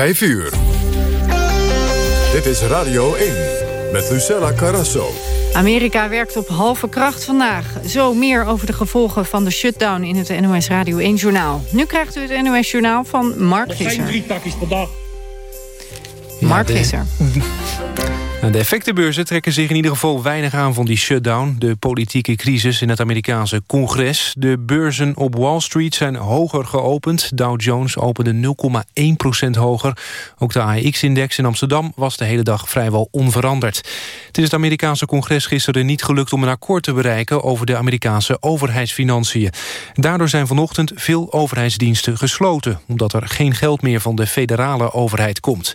5 uur. Dit is Radio 1 met Lucella Carrasso. Amerika werkt op halve kracht vandaag. Zo meer over de gevolgen van de shutdown in het NOS Radio 1-journaal. Nu krijgt u het NOS-journaal van Mark Visser. Er zijn drie takjes per dag. Mark Visser. de effectenbeurzen trekken zich in ieder geval weinig aan van die shutdown. De politieke crisis in het Amerikaanse congres. De beurzen op Wall Street zijn hoger geopend. Dow Jones opende 0,1% hoger. Ook de AEX-index in Amsterdam was de hele dag vrijwel onveranderd. Het is het Amerikaanse congres gisteren niet gelukt om een akkoord te bereiken... over de Amerikaanse overheidsfinanciën. Daardoor zijn vanochtend veel overheidsdiensten gesloten... omdat er geen geld meer van de federale overheid komt.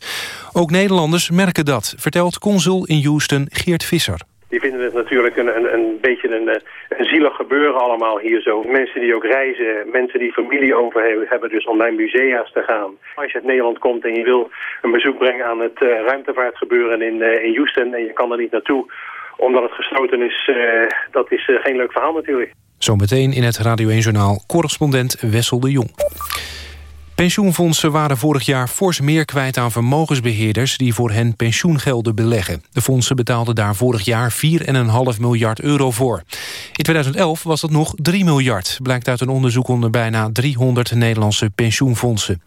Ook Nederlanders merken dat, vertelt consul in Houston Geert Visser. Die vinden het natuurlijk een, een, een beetje een, eh, een zielig gebeuren allemaal hier zo. Mensen die ook reizen, mensen die familie over hebben, dus om naar musea's te gaan. Als je uit Nederland komt en je wil een bezoek brengen aan het uh, ruimtevaartgebeuren in, uh, in Houston... en je kan er niet naartoe omdat het gesloten is, dat is geen leuk verhaal natuurlijk. Zometeen in het Radio 1-journaal correspondent Wessel de Jong. Pensioenfondsen waren vorig jaar fors meer kwijt aan vermogensbeheerders... die voor hen pensioengelden beleggen. De fondsen betaalden daar vorig jaar 4,5 miljard euro voor. In 2011 was dat nog 3 miljard, blijkt uit een onderzoek onder bijna 300 Nederlandse pensioenfondsen.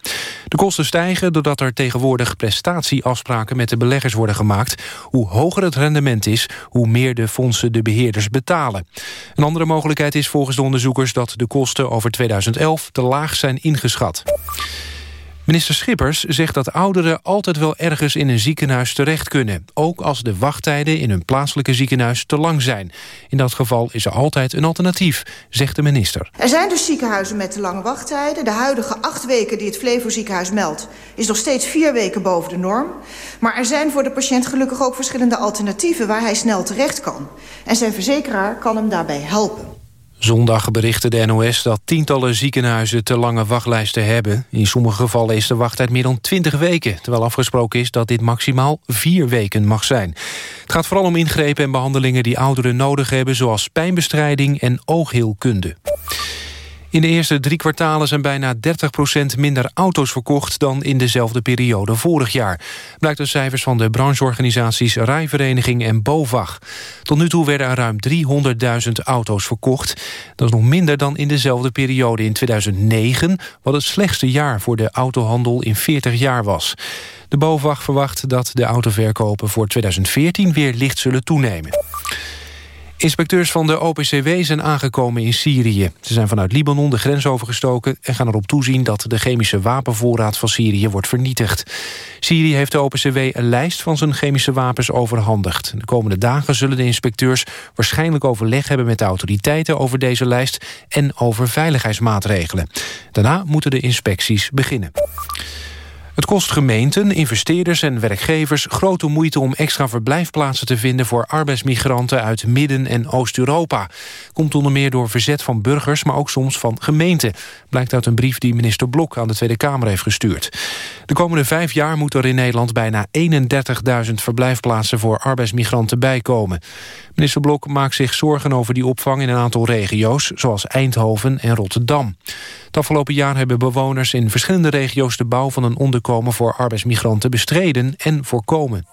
De kosten stijgen doordat er tegenwoordig prestatieafspraken met de beleggers worden gemaakt. Hoe hoger het rendement is, hoe meer de fondsen de beheerders betalen. Een andere mogelijkheid is volgens de onderzoekers dat de kosten over 2011 te laag zijn ingeschat. Minister Schippers zegt dat ouderen altijd wel ergens in een ziekenhuis terecht kunnen. Ook als de wachttijden in hun plaatselijke ziekenhuis te lang zijn. In dat geval is er altijd een alternatief, zegt de minister. Er zijn dus ziekenhuizen met te lange wachttijden. De huidige acht weken die het Flevo ziekenhuis meldt... is nog steeds vier weken boven de norm. Maar er zijn voor de patiënt gelukkig ook verschillende alternatieven... waar hij snel terecht kan. En zijn verzekeraar kan hem daarbij helpen. Zondag berichtte de NOS dat tientallen ziekenhuizen te lange wachtlijsten hebben. In sommige gevallen is de wachttijd meer dan 20 weken... terwijl afgesproken is dat dit maximaal vier weken mag zijn. Het gaat vooral om ingrepen en behandelingen die ouderen nodig hebben... zoals pijnbestrijding en oogheelkunde. In de eerste drie kwartalen zijn bijna 30% minder auto's verkocht... dan in dezelfde periode vorig jaar. Blijkt uit cijfers van de brancheorganisaties Rijvereniging en BOVAG. Tot nu toe werden er ruim 300.000 auto's verkocht. Dat is nog minder dan in dezelfde periode in 2009... wat het slechtste jaar voor de autohandel in 40 jaar was. De BOVAG verwacht dat de autoverkopen voor 2014 weer licht zullen toenemen. Inspecteurs van de OPCW zijn aangekomen in Syrië. Ze zijn vanuit Libanon de grens overgestoken... en gaan erop toezien dat de chemische wapenvoorraad van Syrië wordt vernietigd. Syrië heeft de OPCW een lijst van zijn chemische wapens overhandigd. De komende dagen zullen de inspecteurs waarschijnlijk overleg hebben... met de autoriteiten over deze lijst en over veiligheidsmaatregelen. Daarna moeten de inspecties beginnen. Het kost gemeenten, investeerders en werkgevers grote moeite om extra verblijfplaatsen te vinden voor arbeidsmigranten uit Midden- en Oost-Europa. Komt onder meer door verzet van burgers, maar ook soms van gemeenten. Blijkt uit een brief die minister Blok aan de Tweede Kamer heeft gestuurd. De komende vijf jaar moet er in Nederland bijna 31.000 verblijfplaatsen voor arbeidsmigranten bijkomen. Minister Blok maakt zich zorgen over die opvang in een aantal regio's, zoals Eindhoven en Rotterdam. Het afgelopen jaar hebben bewoners in verschillende regio's de bouw van een onderkomen voor arbeidsmigranten bestreden en voorkomen.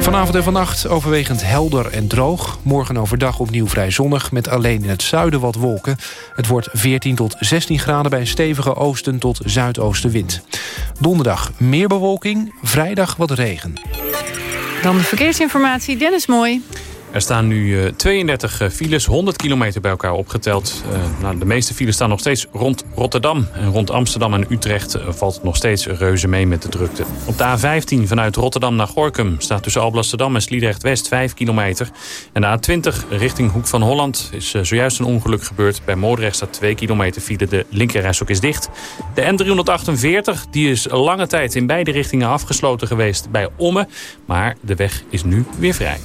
Vanavond en vannacht overwegend helder en droog. Morgen overdag opnieuw vrij zonnig, met alleen in het zuiden wat wolken. Het wordt 14 tot 16 graden bij een stevige oosten tot zuidoostenwind. Donderdag meer bewolking, vrijdag wat regen. Dan de verkeersinformatie, Dennis Mooi. Er staan nu 32 eh, eh, files, 100 kilometer bij elkaar opgeteld. Uh, nou, de meeste files staan nog steeds rond Rotterdam. En rond Amsterdam en Utrecht valt nog steeds reuze mee met de drukte. Op de A15 vanuit Rotterdam naar Gorkum staat tussen Alblasserdam en Sliedrecht-West 5 kilometer. En de A20 richting Hoek van Holland is zojuist een ongeluk gebeurd. Bij Moordrecht staat 2 kilometer file, de linkerrijstok is dicht. De N348 die is lange tijd in beide richtingen afgesloten geweest bij Omme. Maar de weg is nu weer vrij.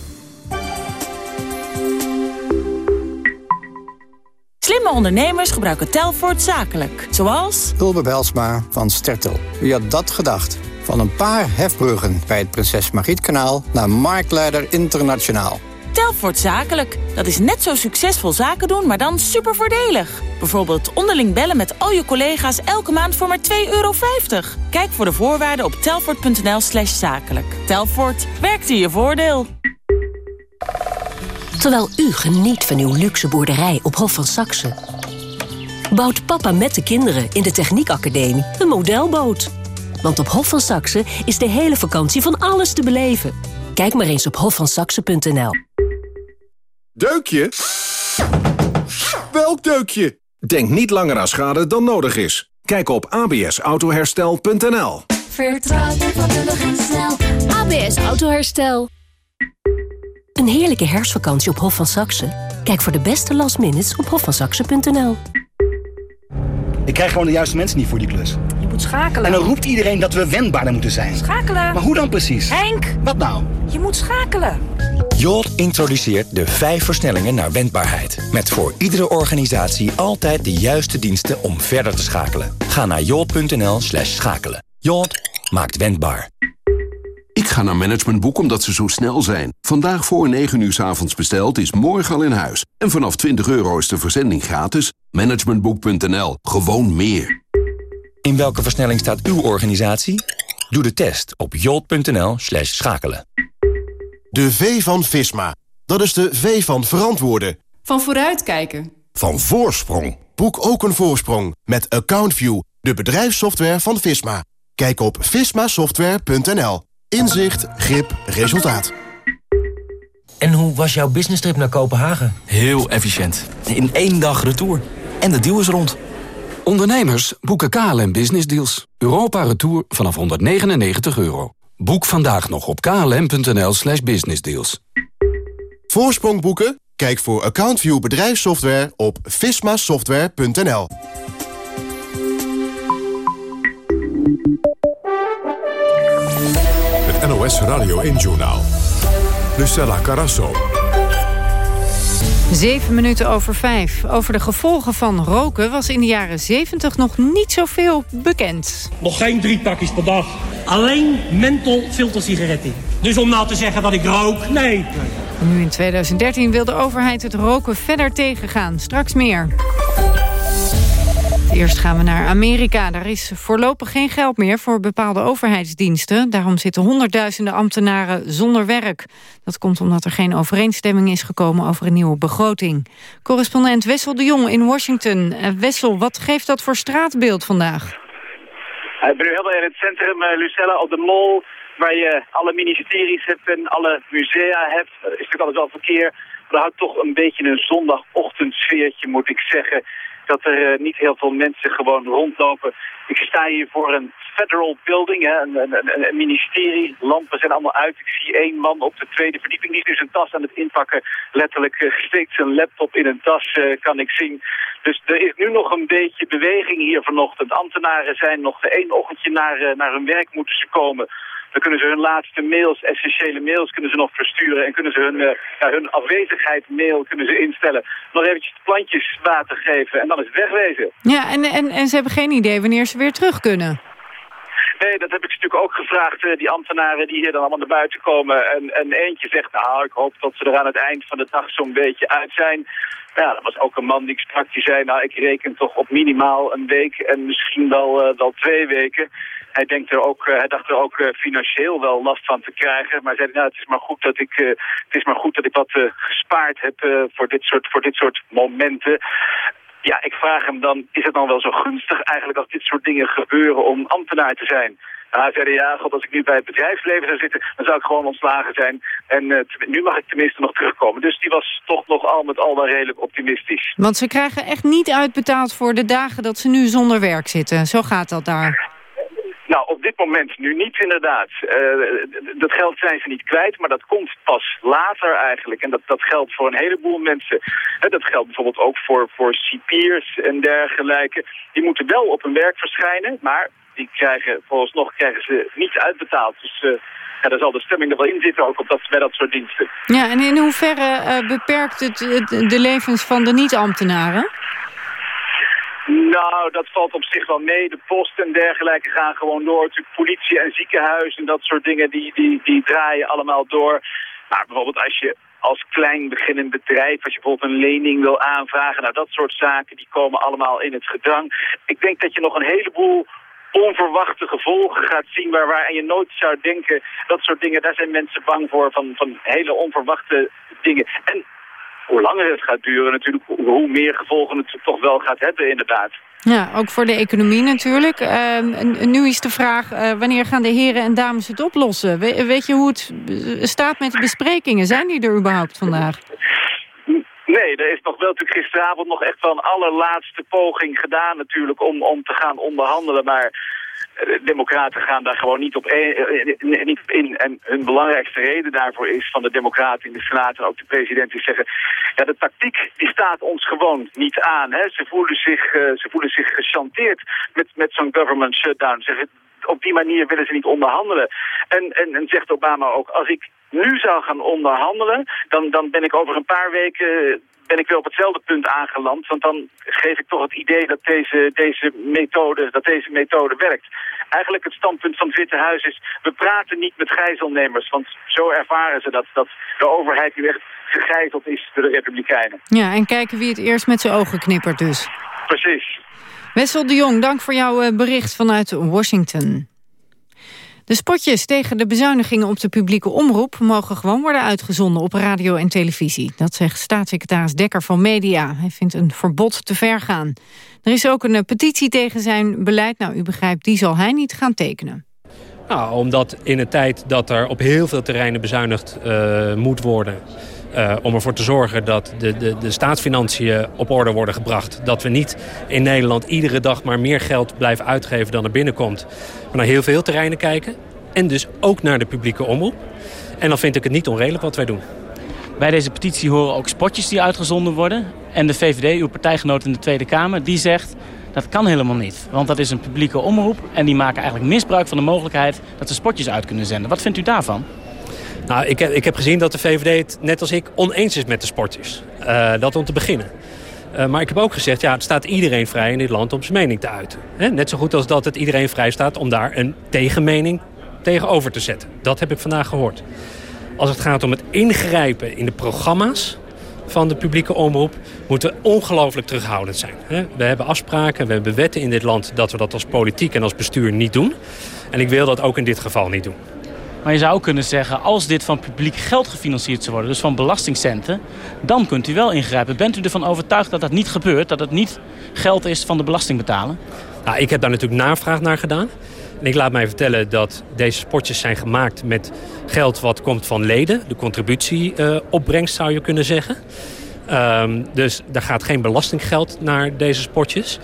Slimme ondernemers gebruiken Telfort zakelijk. Zoals... Ulbe Belsma van Stertel. Wie had dat gedacht? Van een paar hefbruggen bij het Prinses Margrietkanaal... naar Marktleider Internationaal. Telfort Zakelijk. Dat is net zo succesvol zaken doen, maar dan super voordelig. Bijvoorbeeld onderling bellen met al je collega's elke maand voor maar 2,50 euro. Kijk voor de voorwaarden op telfort.nl slash zakelijk. Telfort, werkt in je voordeel. Terwijl u geniet van uw luxe boerderij op Hof van Saxe... bouwt papa met de kinderen in de Techniekacademie een modelboot. Want op Hof van Saxe is de hele vakantie van alles te beleven. Kijk maar eens op hofvansaxe.nl. Deukje? Welk deukje? Denk niet langer aan schade dan nodig is. Kijk op absautoherstel.nl. Vertrouw je vakkundig en snel. ABS Autoherstel. Een heerlijke herfstvakantie op Hof van Saxe? Kijk voor de beste last minutes op hofvansaxe.nl. Ik krijg gewoon de juiste mensen niet voor die klus. Je moet schakelen. En dan roept iedereen dat we wendbaarder moeten zijn. Schakelen. Maar hoe dan precies? Henk! Wat nou? Je moet schakelen. Jolt introduceert de vijf versnellingen naar wendbaarheid. Met voor iedere organisatie altijd de juiste diensten om verder te schakelen. Ga naar jolt.nl slash schakelen. Jolt maakt wendbaar. Ik ga naar Managementboek omdat ze zo snel zijn. Vandaag voor 9 uur s avonds besteld is morgen al in huis. En vanaf 20 euro is de verzending gratis. Managementboek.nl. Gewoon meer. In welke versnelling staat uw organisatie? Doe de test op jolt.nl slash schakelen. De V van Visma. Dat is de V van verantwoorden. Van vooruitkijken. Van voorsprong. Boek ook een voorsprong met AccountView, de bedrijfssoftware van Visma. Kijk op vismasoftware.nl. Inzicht, grip, resultaat. En hoe was jouw business trip naar Kopenhagen? Heel efficiënt. In één dag retour. En de deal is rond. Ondernemers boeken KLM Business Deals. Europa Retour vanaf 199 euro. Boek vandaag nog op klm.nl slash businessdeals. Voorsprong boeken? Kijk voor AccountView bedrijfssoftware op vismasoftware.nl. Het NOS Radio 1 Journaal. Lucella Carasso. Zeven minuten over vijf. Over de gevolgen van roken was in de jaren 70 nog niet zoveel bekend. Nog geen drie pakjes per dag. Alleen menthol filtersigaretten. Dus om nou te zeggen dat ik rook, nee. Nu in 2013 wil de overheid het roken verder tegengaan. Straks meer. Eerst gaan we naar Amerika. Daar is voorlopig geen geld meer voor bepaalde overheidsdiensten. Daarom zitten honderdduizenden ambtenaren zonder werk. Dat komt omdat er geen overeenstemming is gekomen over een nieuwe begroting. Correspondent Wessel de Jong in Washington. Uh, Wessel, wat geeft dat voor straatbeeld vandaag? Ik ben nu helemaal in het centrum, uh, Lucella, op de mall... waar je alle ministeries hebt en alle musea hebt. Er is natuurlijk altijd wel verkeer. Maar houdt toch een beetje een zondagochtendsfeertje, moet ik zeggen dat er uh, niet heel veel mensen gewoon rondlopen. Ik sta hier voor een federal building, hè, een, een, ministerie. Lampen zijn allemaal uit. Ik zie één man op de tweede verdieping. Die is nu zijn tas aan het inpakken. Letterlijk uh, steekt zijn laptop in een tas, uh, kan ik zien. Dus er is nu nog een beetje beweging hier vanochtend. Ambtenaren zijn nog één ochtendje naar, naar hun werk moeten ze komen. Dan kunnen ze hun laatste mails, essentiële mails, kunnen ze nog versturen. En kunnen ze hun, uh, ja, hun afwezigheid mail kunnen ze instellen. Nog eventjes plantjes water geven en dan is het wegwezen. Ja, en, en, en ze hebben geen idee wanneer ze weer terug kunnen. Nee, dat heb ik natuurlijk ook gevraagd, uh, die ambtenaren die hier dan allemaal naar buiten komen. En, en eentje zegt, nou, ik hoop dat ze er aan het eind van de dag zo'n beetje uit zijn. Ja, dat was ook een man die ik sprak, die zei, nou, ik reken toch op minimaal een week en misschien wel, uh, wel twee weken. Hij, denkt er ook, uh, hij dacht er ook uh, financieel wel last van te krijgen. Maar zei, nou, het is maar goed dat ik, uh, het is maar goed dat ik wat gespaard heb voor, dit soort, voor dit soort momenten. Ja, ik vraag hem dan, is het dan wel zo gunstig eigenlijk als dit soort dingen gebeuren om ambtenaar te zijn? Nou, hij zei, ja, god, als ik nu bij het bedrijfsleven zou zitten, dan zou ik gewoon ontslagen zijn. En nu mag ik tenminste nog terugkomen. Dus die was toch nog al met al wel redelijk optimistisch. Want ze krijgen echt niet uitbetaald voor de dagen dat ze nu zonder werk zitten. Zo gaat dat daar. Nou, op dit moment nu niet inderdaad. Uh, dat geld zijn ze niet kwijt, maar dat komt pas later eigenlijk. En dat, dat geldt voor een heleboel mensen. Dat geldt bijvoorbeeld ook voor, voor cipiers en dergelijke. Die moeten wel op hun werk verschijnen, maar die krijgen, vooralsnog krijgen ze niet uitbetaald. Dus uh, ja, daar zal de stemming er wel in zitten, ook op dat, bij dat soort diensten. Ja, en in hoeverre beperkt het, het de levens van de niet-ambtenaren? Nou, dat valt op zich wel mee. De post en dergelijke gaan gewoon door. Natuurlijk politie en ziekenhuis en dat soort dingen, die, die, die draaien allemaal door. Maar bijvoorbeeld als je als klein beginnend bedrijf, als je bijvoorbeeld een lening wil aanvragen, nou dat soort zaken, die komen allemaal in het gedrang. Ik denk dat je nog een heleboel onverwachte gevolgen gaat zien waar, waar je nooit zou denken, dat soort dingen, daar zijn mensen bang voor, van, van hele onverwachte dingen. En hoe langer het gaat duren natuurlijk, hoe meer gevolgen het toch wel gaat hebben inderdaad. Ja, ook voor de economie natuurlijk. Uh, nu is de vraag, uh, wanneer gaan de heren en dames het oplossen? We, weet je hoe het staat met de besprekingen? Zijn die er überhaupt vandaag? Nee, er is nog wel natuurlijk gisteravond nog echt wel een allerlaatste poging gedaan natuurlijk om, om te gaan onderhandelen. Maar democraten gaan daar gewoon niet op in. En hun belangrijkste reden daarvoor is van de democraten in de Senaat en ook de president die zeggen... ja, de tactiek die staat ons gewoon niet aan. Hè. Ze, voelen zich, ze voelen zich gechanteerd met, met zo'n government shutdown. Zeggen, op die manier willen ze niet onderhandelen. En, en, en zegt Obama ook, als ik nu zou gaan onderhandelen, dan, dan ben ik over een paar weken ben ik weer op hetzelfde punt aangeland. Want dan geef ik toch het idee dat deze, deze, methode, dat deze methode werkt. Eigenlijk het standpunt van het Witte Huis is... we praten niet met gijzelnemers. Want zo ervaren ze dat, dat de overheid nu echt gegijzeld is door de Republikeinen. Ja, en kijken wie het eerst met zijn ogen knippert dus. Precies. Wessel de Jong, dank voor jouw eh, bericht vanuit Washington. De spotjes tegen de bezuinigingen op de publieke omroep... mogen gewoon worden uitgezonden op radio en televisie. Dat zegt staatssecretaris Dekker van Media. Hij vindt een verbod te ver gaan. Er is ook een petitie tegen zijn beleid. Nou, u begrijpt, die zal hij niet gaan tekenen. Nou, omdat in een tijd dat er op heel veel terreinen bezuinigd uh, moet worden... Uh, om ervoor te zorgen dat de, de, de staatsfinanciën op orde worden gebracht. Dat we niet in Nederland iedere dag maar meer geld blijven uitgeven dan er binnenkomt. Maar naar heel veel terreinen kijken. En dus ook naar de publieke omroep. En dan vind ik het niet onredelijk wat wij doen. Bij deze petitie horen ook spotjes die uitgezonden worden. En de VVD, uw partijgenoot in de Tweede Kamer, die zegt... dat kan helemaal niet. Want dat is een publieke omroep. En die maken eigenlijk misbruik van de mogelijkheid dat ze spotjes uit kunnen zenden. Wat vindt u daarvan? Nou, ik heb, ik heb gezien dat de VVD het, net als ik, oneens is met de sporters. Uh, dat om te beginnen. Uh, maar ik heb ook gezegd, ja, het staat iedereen vrij in dit land om zijn mening te uiten. Net zo goed als dat het iedereen vrij staat om daar een tegenmening tegenover te zetten. Dat heb ik vandaag gehoord. Als het gaat om het ingrijpen in de programma's van de publieke omroep... moeten we ongelooflijk terughoudend zijn. We hebben afspraken, we hebben wetten in dit land... dat we dat als politiek en als bestuur niet doen. En ik wil dat ook in dit geval niet doen. Maar je zou kunnen zeggen, als dit van publiek geld gefinancierd zou worden... dus van belastingcenten, dan kunt u wel ingrijpen. Bent u ervan overtuigd dat dat niet gebeurt? Dat het niet geld is van de belastingbetaler? Nou, ik heb daar natuurlijk navraag naar gedaan. En ik laat mij vertellen dat deze spotjes zijn gemaakt met geld wat komt van leden. De contributieopbrengst zou je kunnen zeggen. Um, dus daar gaat geen belastinggeld naar deze spotjes.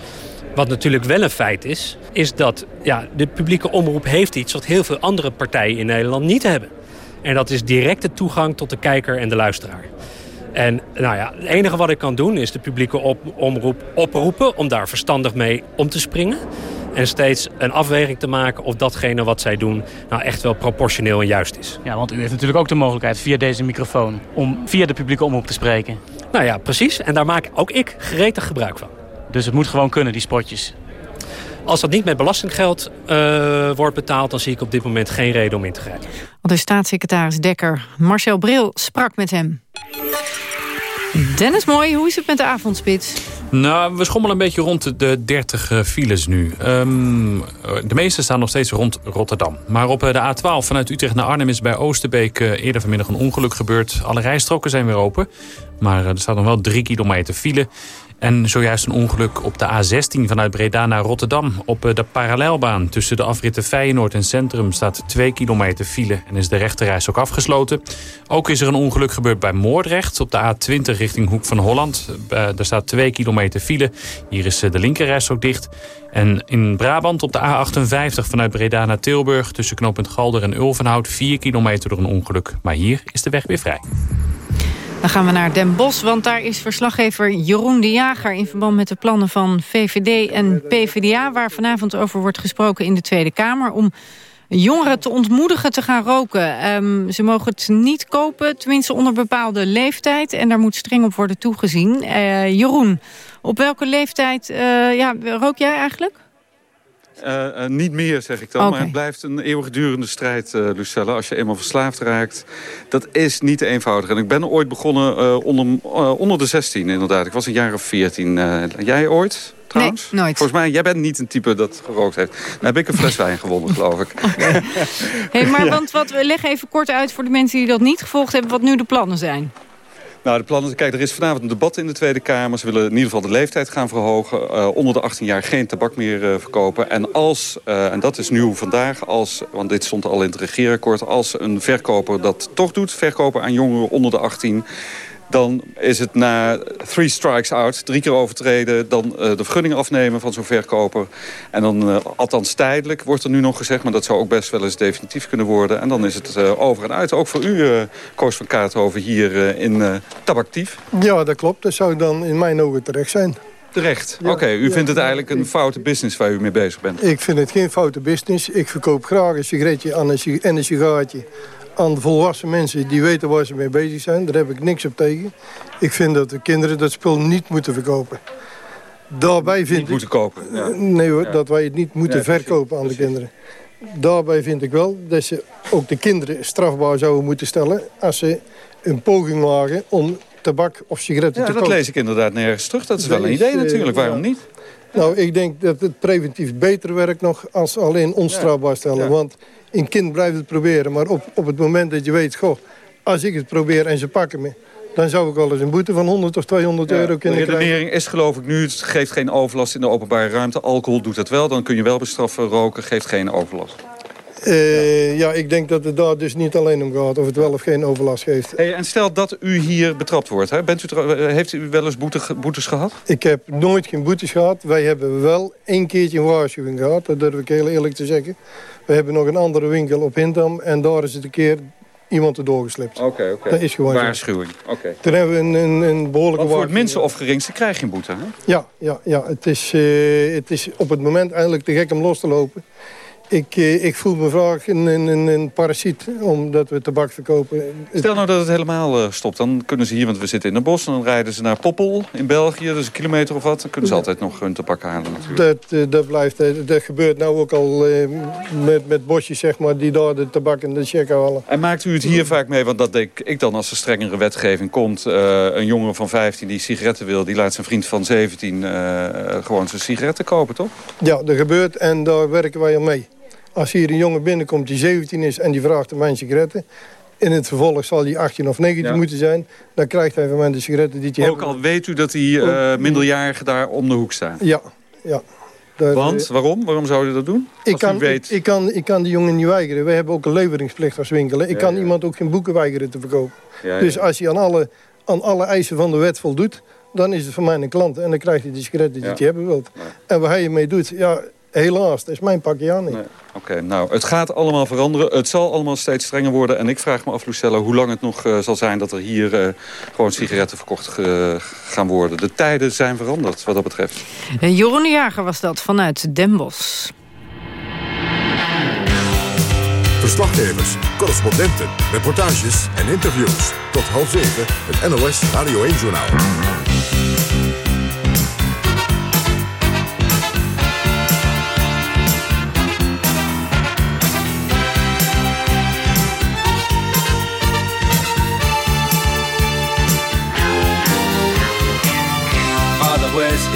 Wat natuurlijk wel een feit is, is dat ja, de publieke omroep heeft iets... wat heel veel andere partijen in Nederland niet hebben. En dat is directe toegang tot de kijker en de luisteraar. En nou ja, het enige wat ik kan doen is de publieke op omroep oproepen... om daar verstandig mee om te springen. En steeds een afweging te maken of datgene wat zij doen... nou echt wel proportioneel en juist is. Ja, want u heeft natuurlijk ook de mogelijkheid via deze microfoon... om via de publieke omroep te spreken. Nou ja, precies. En daar maak ook ik gretig gebruik van. Dus het moet gewoon kunnen, die spotjes. Als dat niet met belastinggeld uh, wordt betaald... dan zie ik op dit moment geen reden om in te grijpen. De staatssecretaris Dekker, Marcel Bril, sprak met hem. Dennis Mooi, hoe is het met de avondspits? Nou, we schommelen een beetje rond de 30 uh, files nu. Um, de meeste staan nog steeds rond Rotterdam. Maar op uh, de A12 vanuit Utrecht naar Arnhem is bij Oosterbeek eerder vanmiddag een ongeluk gebeurd. Alle rijstroken zijn weer open. Maar er staat nog wel 3 kilometer file. En zojuist een ongeluk op de A16 vanuit Breda naar Rotterdam. Op de parallelbaan tussen de afritten Feyenoord en Centrum staat 2 kilometer file en is de rechterreis ook afgesloten. Ook is er een ongeluk gebeurd bij Moordrecht op de A20 richting Hoek van Holland. Daar staat 2 kilometer file. Hier is de linkerreis ook dicht. En in Brabant op de A58 vanuit Breda naar Tilburg... tussen knooppunt Galder en Ulvenhout 4 kilometer door een ongeluk. Maar hier is de weg weer vrij. Dan gaan we naar Den Bosch, want daar is verslaggever Jeroen de Jager... in verband met de plannen van VVD en PvdA... waar vanavond over wordt gesproken in de Tweede Kamer... om jongeren te ontmoedigen te gaan roken. Um, ze mogen het niet kopen, tenminste onder bepaalde leeftijd... en daar moet streng op worden toegezien. Uh, Jeroen, op welke leeftijd uh, ja, rook jij eigenlijk? Uh, niet meer, zeg ik dan. Maar het blijft een eeuwigdurende strijd, uh, Lucelle. Als je eenmaal verslaafd raakt, dat is niet eenvoudig. En ik ben ooit begonnen onder, onder de 16, inderdaad. Ik was een jaar of 14. jij ooit? Trouwens? Nee, nooit. Volgens mij, jij bent niet een type dat gerookt heeft. Dan heb ik een fles wijn gewonnen, geloof ik. hey, maar want wat, we leggen even kort uit voor de mensen die dat niet gevolgd hebben... wat nu de plannen zijn. Nou, de plannen, kijk, er is vanavond een debat in de Tweede Kamer. Ze willen in ieder geval de leeftijd gaan verhogen. Uh, onder de 18 jaar geen tabak meer uh, verkopen. En als, uh, en dat is nieuw vandaag, als, want dit stond al in het regeerakkoord... als een verkoper dat toch doet, verkopen aan jongeren onder de 18 dan is het na three strikes out, drie keer overtreden... dan uh, de vergunning afnemen van zo'n verkoper. En dan, uh, althans tijdelijk, wordt er nu nog gezegd... maar dat zou ook best wel eens definitief kunnen worden. En dan is het uh, over en uit. Ook voor u, Koos van Kaarthoven, hier in Tabactief. Ja, dat klopt. Dat zou dan in mijn ogen terecht zijn. Terecht? Ja, Oké, u ja, vindt het eigenlijk een foute business waar u mee bezig bent? Ik vind het geen foute business. Ik verkoop graag een sigaretje en een sigaartje aan de volwassen mensen die weten waar ze mee bezig zijn. Daar heb ik niks op tegen. Ik vind dat de kinderen dat spul niet moeten verkopen. Daarbij vind niet ik, moeten kopen? Ja. Nee hoor, dat wij het niet moeten verkopen aan de kinderen. Daarbij vind ik wel dat ze ook de kinderen strafbaar zouden moeten stellen... als ze een poging wagen om tabak of sigaretten te kopen. Ja, dat lees ik inderdaad nergens terug. Dat is wel een idee natuurlijk. Waarom niet? Nou, ik denk dat het preventief beter werkt nog als alleen onstrafbaar stellen. Want een kind blijft het proberen. Maar op, op het moment dat je weet, goh, als ik het probeer en ze pakken me... dan zou ik wel eens een boete van 100 of 200 euro kunnen krijgen. De redenering is geloof ik nu, het geeft geen overlast in de openbare ruimte. Alcohol doet dat wel, dan kun je wel bestraffen. Roken geeft geen overlast. Uh, ja, ik denk dat het daar dus niet alleen om gaat of het wel of geen overlast geeft. Hey, en stel dat u hier betrapt wordt, hè? Bent u heeft u wel eens boete, boetes gehad? Ik heb nooit geen boetes gehad. Wij hebben wel één keertje een waarschuwing gehad, dat durf ik heel eerlijk te zeggen. We hebben nog een andere winkel op Hindam en daar is het een keer iemand erdoor geslipt. Oké, oké. Okay. Dat is gewoon Waarschuwing, oké. Okay. Toen hebben we een, een, een behoorlijke voor het minste of geringste krijg je een boete, hè? Ja, ja, ja. Het, is, uh, het is op het moment eigenlijk te gek om los te lopen. Ik, eh, ik voel me vaak een, een, een parasiet omdat we tabak verkopen. Stel nou dat het helemaal uh, stopt. Dan kunnen ze hier, want we zitten in de bos... en dan rijden ze naar Poppel in België, dus een kilometer of wat. Dan kunnen ze altijd nog hun tabak halen natuurlijk. Dat, uh, dat, blijft, dat gebeurt nou ook al met, met bosjes, zeg maar... die daar de tabak en de check halen. En maakt u het hier vaak mee? Want dat denk ik dan als er strengere wetgeving komt. een jongen van 15 die sigaretten wil... die laat zijn vriend van 17 gewoon zijn sigaretten kopen, toch? Ja, dat gebeurt en daar werken wij aan mee. Als hier een jongen binnenkomt die 17 is en die vraagt om mijn sigaretten... in het vervolg zal hij 18 of 19 ja. moeten zijn... dan krijgt hij van mij de sigaretten die hij Ook al weet u dat die uh, minderjarigen daar om de hoek staan? Ja, ja. Dat, Want? Waarom? Waarom zou je dat doen? Ik kan, weet... ik, ik, kan, ik kan die jongen niet weigeren. Wij hebben ook een leveringsplicht als winkelen. Ik ja, kan ja. iemand ook geen boeken weigeren te verkopen. dus als hij aan alle, aan alle eisen van de wet voldoet... dan is het voor mij een klant. En dan krijgt hij de sigaretten die hij hebben wilt. En waar hij mee doet... ja Helaas, dat is mijn pakje aan niet. Nee. Oké, nou, het gaat allemaal veranderen. Het zal allemaal steeds strenger worden. En ik vraag me af, Lucella, hoe lang het nog uh, zal zijn... dat er hier uh, gewoon sigaretten verkocht uh, gaan worden. De tijden zijn veranderd, wat dat betreft. Jeroen de Jager was dat, vanuit Den Bosch. Verslaggevers, correspondenten, reportages en interviews. Tot half zeven, het NOS Radio 1-journaal.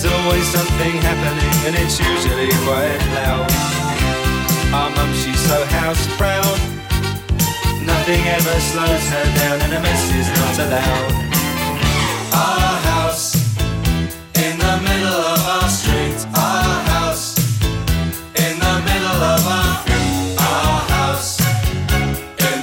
There's always something happening and it's usually quite loud. Our mum, she's so house proud. Nothing ever slows her down and a mess is not allowed. Our house in the middle of our street. Our house in the middle of our our house in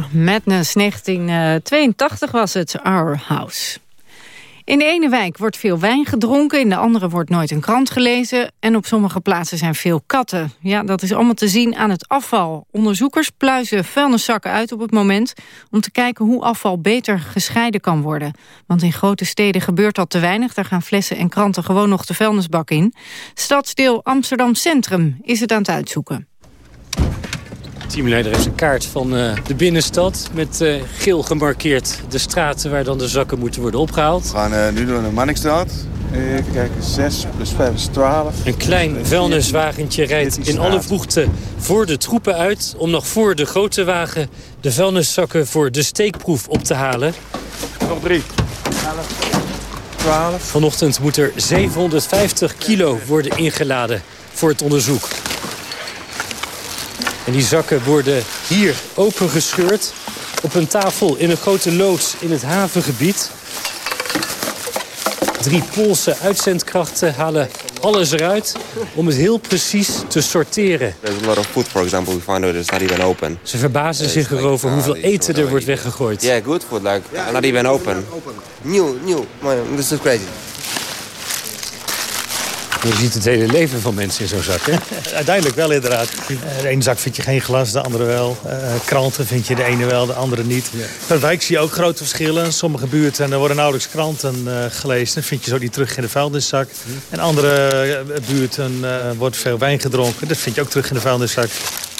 Madness 1982 was het, Our House. In de ene wijk wordt veel wijn gedronken, in de andere wordt nooit een krant gelezen... en op sommige plaatsen zijn veel katten. Ja, dat is allemaal te zien aan het afval. Onderzoekers pluizen vuilniszakken uit op het moment... om te kijken hoe afval beter gescheiden kan worden. Want in grote steden gebeurt dat te weinig. Daar gaan flessen en kranten gewoon nog de vuilnisbak in. Stadsdeel Amsterdam Centrum is het aan het uitzoeken. Teamleider heeft een kaart van uh, de binnenstad met uh, geel gemarkeerd de straten waar dan de zakken moeten worden opgehaald. We gaan uh, nu door de Manningsstraat. Even kijken, 6 plus 5 is 12. Een klein vuilniswagentje rijdt in alle vroegte voor de troepen uit... om nog voor de grote wagen de vuilniszakken voor de steekproef op te halen. Nog 3. 12. Vanochtend moet er 750 kilo worden ingeladen voor het onderzoek. En die zakken worden hier opengescheurd op een tafel in een grote loods in het havengebied. Drie Poolse uitzendkrachten halen alles eruit om het heel precies te sorteren. There's a lot of food, for example, we find out it's not even open. Ze verbazen zich erover hoeveel eten er wordt weggegooid. Yeah, good food, like not even open. New, new, this is crazy. Je ziet het hele leven van mensen in zo'n zak, hè? Uiteindelijk wel, inderdaad. De ene zak vind je geen glas, de andere wel. Uh, kranten vind je de ene wel, de andere niet. Ja. Per wijk zie je ook grote verschillen. Sommige buurten er worden nauwelijks kranten uh, gelezen. Dan vind je zo die terug in de vuilniszak. In andere uh, buurten wordt veel wijn gedronken. Dat vind je ook terug in de vuilniszak.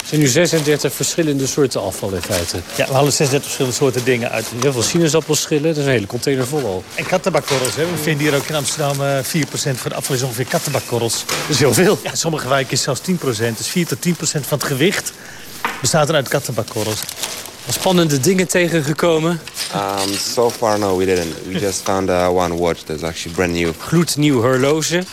Er zijn nu 36 verschillende soorten afval in feite. Ja, we halen 36 verschillende soorten dingen uit. Heel veel sinaasappelschillen, dat is een hele container vol al. En kattenbakkorrels. Hè. We vinden hier ook in Amsterdam uh, 4% van de afval is ongeveer kattenbakkorrels. Dat is heel veel. Ja, sommige wijken is zelfs 10%. Dus 4 tot 10% van het gewicht bestaat dan uit kattenbakkorrels. Spannende dingen tegengekomen? Um, so far no, we didn't. We just found uh, one watch that's actually brand new. Gloednieuw horloge.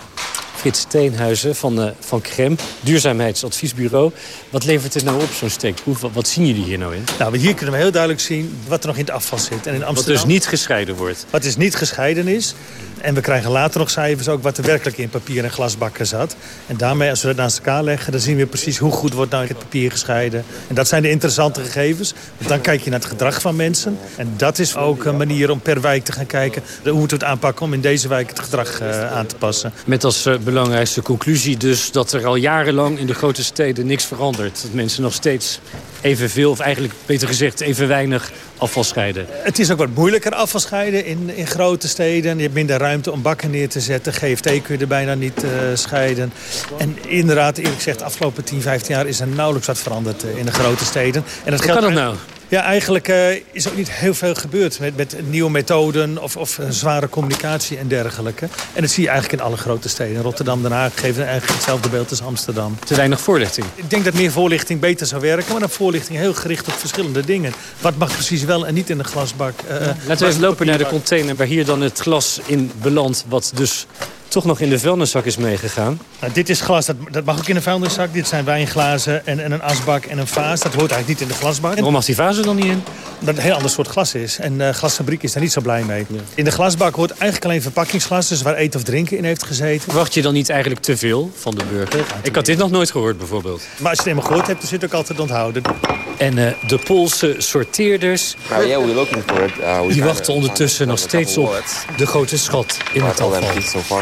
Frits Steenhuizen van, uh, van CREM, duurzaamheidsadviesbureau. Wat levert het nou op, zo'n steekproef? Wat, wat, zien jullie hier nou in? Nou, hier kunnen we heel duidelijk zien wat er nog in het afval zit. En in Amsterdam, wat dus niet gescheiden wordt? Wat dus niet gescheiden is. En we krijgen later nog cijfers ook wat er werkelijk in papier en glasbakken zat. En daarmee, als we dat naast elkaar leggen, dan zien we precies hoe goed wordt nou het papier gescheiden. En dat zijn de interessante gegevens. Want dan kijk je naar het gedrag van mensen. En dat is ook een manier om per wijk te gaan kijken hoe moeten we het aanpakken om in deze wijk het gedrag uh, aan te passen. Met als uh, belangrijkste conclusie dus dat er al jarenlang in de grote steden niks verandert. Dat mensen nog steeds evenveel, of eigenlijk beter gezegd even weinig afval scheiden. Het is ook wat moeilijker afval scheiden in, in grote steden. Je hebt minder ruimte om bakken neer te zetten. GFT kun je er bijna niet uh, scheiden. En inderdaad, eerlijk gezegd, de afgelopen 10, 15 jaar is er nauwelijks wat veranderd uh, in de grote steden. En dat Hoe geldt kan dat nou? Ja, eigenlijk uh, is ook niet heel veel gebeurd met, met nieuwe methoden of, of zware communicatie en dergelijke. En dat zie je eigenlijk in alle grote steden. Rotterdam, Den Haag geven eigenlijk hetzelfde beeld als Amsterdam. Te weinig voorlichting? Ik denk dat meer voorlichting beter zou werken, maar dan voorlichting heel gericht op verschillende dingen. Wat mag precies wel en niet in de glasbak? Uh, Laten we even lopen naar de container waar hier dan het glas in belandt, wat dus toch nog in de vuilniszak is meegegaan. Nou, dit is glas, dat, dat mag ook in de vuilniszak. Dit zijn wijnglazen en, en een asbak en een vaas. Dat hoort eigenlijk niet in de glasbak. Waarom mag die vaas er dan niet in? Dat het een heel ander soort glas is. En uh, glasfabriek is daar niet zo blij mee. Ja. In de glasbak hoort eigenlijk alleen verpakkingsglas... dus waar eten of drinken in heeft gezeten. Wacht je dan niet eigenlijk te veel van de burger? Ik had dit nog nooit gehoord bijvoorbeeld. Maar als je het eenmaal gehoord hebt, dan zit het ook altijd onthouden. En uh, de Poolse sorteerders... Nou, yeah, we're looking for it. Uh, die wachten ondertussen nog steeds op de grote schat in het afval.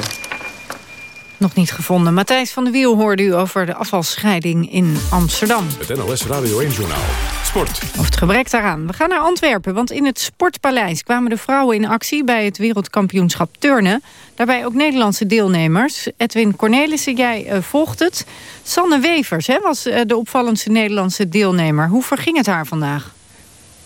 Nog niet gevonden. Matthijs van de Wiel hoorde u over de afvalscheiding in Amsterdam. Het NOS Radio 1-journaal. Sport. Of het gebrek daaraan. We gaan naar Antwerpen, want in het Sportpaleis kwamen de vrouwen in actie bij het wereldkampioenschap turnen. Daarbij ook Nederlandse deelnemers. Edwin Cornelissen, jij uh, volgt het. Sanne Wevers hè, was uh, de opvallendste Nederlandse deelnemer. Hoe verging het haar vandaag?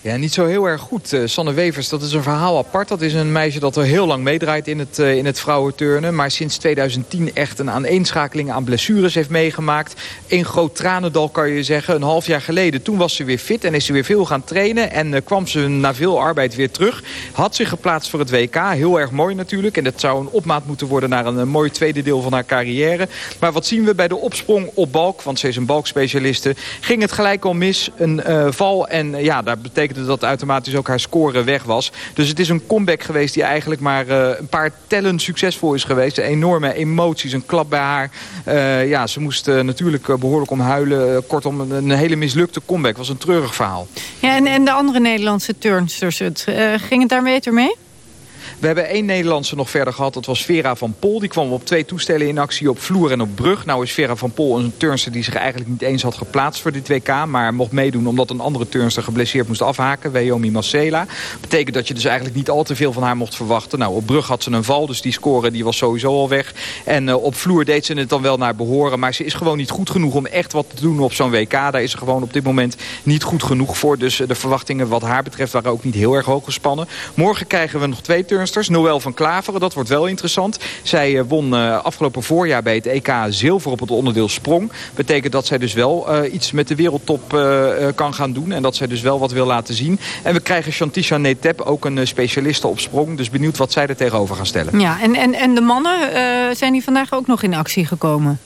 Ja, niet zo heel erg goed. Uh, Sanne Wevers, dat is een verhaal apart. Dat is een meisje dat er heel lang meedraait in het, uh, in het vrouwenturnen. Maar sinds 2010 echt een aaneenschakeling aan blessures heeft meegemaakt. Een groot tranendal kan je zeggen. Een half jaar geleden, toen was ze weer fit en is ze weer veel gaan trainen. En uh, kwam ze na veel arbeid weer terug. Had zich geplaatst voor het WK. Heel erg mooi natuurlijk. En dat zou een opmaat moeten worden naar een, mooi tweede deel van haar carrière. Maar wat zien we bij de opsprong op balk? Want ze is een balkspecialiste. Ging het gelijk al mis. Een val. En ja, daar betekent dat automatisch ook haar score weg was. Dus het is een comeback geweest die eigenlijk maar uh, een paar tellen succesvol is geweest. Enorme emoties, een klap bij haar. Uh, ja, ze moest uh, natuurlijk behoorlijk om huilen. kortom, een, hele mislukte comeback. was een treurig verhaal. Ja, en, en de andere Nederlandse turnsters, ging het daar beter mee? We hebben één Nederlandse nog verder gehad. Dat was Vera van Pol. Die kwam op twee toestellen in actie op vloer en op brug. Nou is Vera van Pol een turnster die zich eigenlijk niet eens had geplaatst voor dit WK. Maar mocht meedoen omdat een andere turnster geblesseerd moest afhaken. Wyoming Marcela. Betekent dat je dus eigenlijk niet al te veel van haar mocht verwachten. Nou, op brug had ze een val. Dus die score die was sowieso al weg. En uh, op vloer deed ze het dan wel naar behoren. Maar ze is gewoon niet goed genoeg om echt wat te doen op zo'n WK. Daar is ze gewoon op dit moment niet goed genoeg voor. Dus uh, de verwachtingen wat haar betreft waren ook niet heel erg hoog gespannen. Morgen krijgen we nog twee turnsters. Noël van Klaveren, dat wordt wel interessant. Zij uh, won afgelopen voorjaar bij het EK zilver op het onderdeel sprong. Betekent dat zij dus wel iets met de wereldtop kan gaan doen. En dat zij dus wel wat wil laten zien. En we krijgen Chantisha Netep, ook een specialiste op sprong. Dus benieuwd wat zij er tegenover gaan stellen. Ja, en, en, en de mannen, zijn die vandaag ook nog in actie gekomen?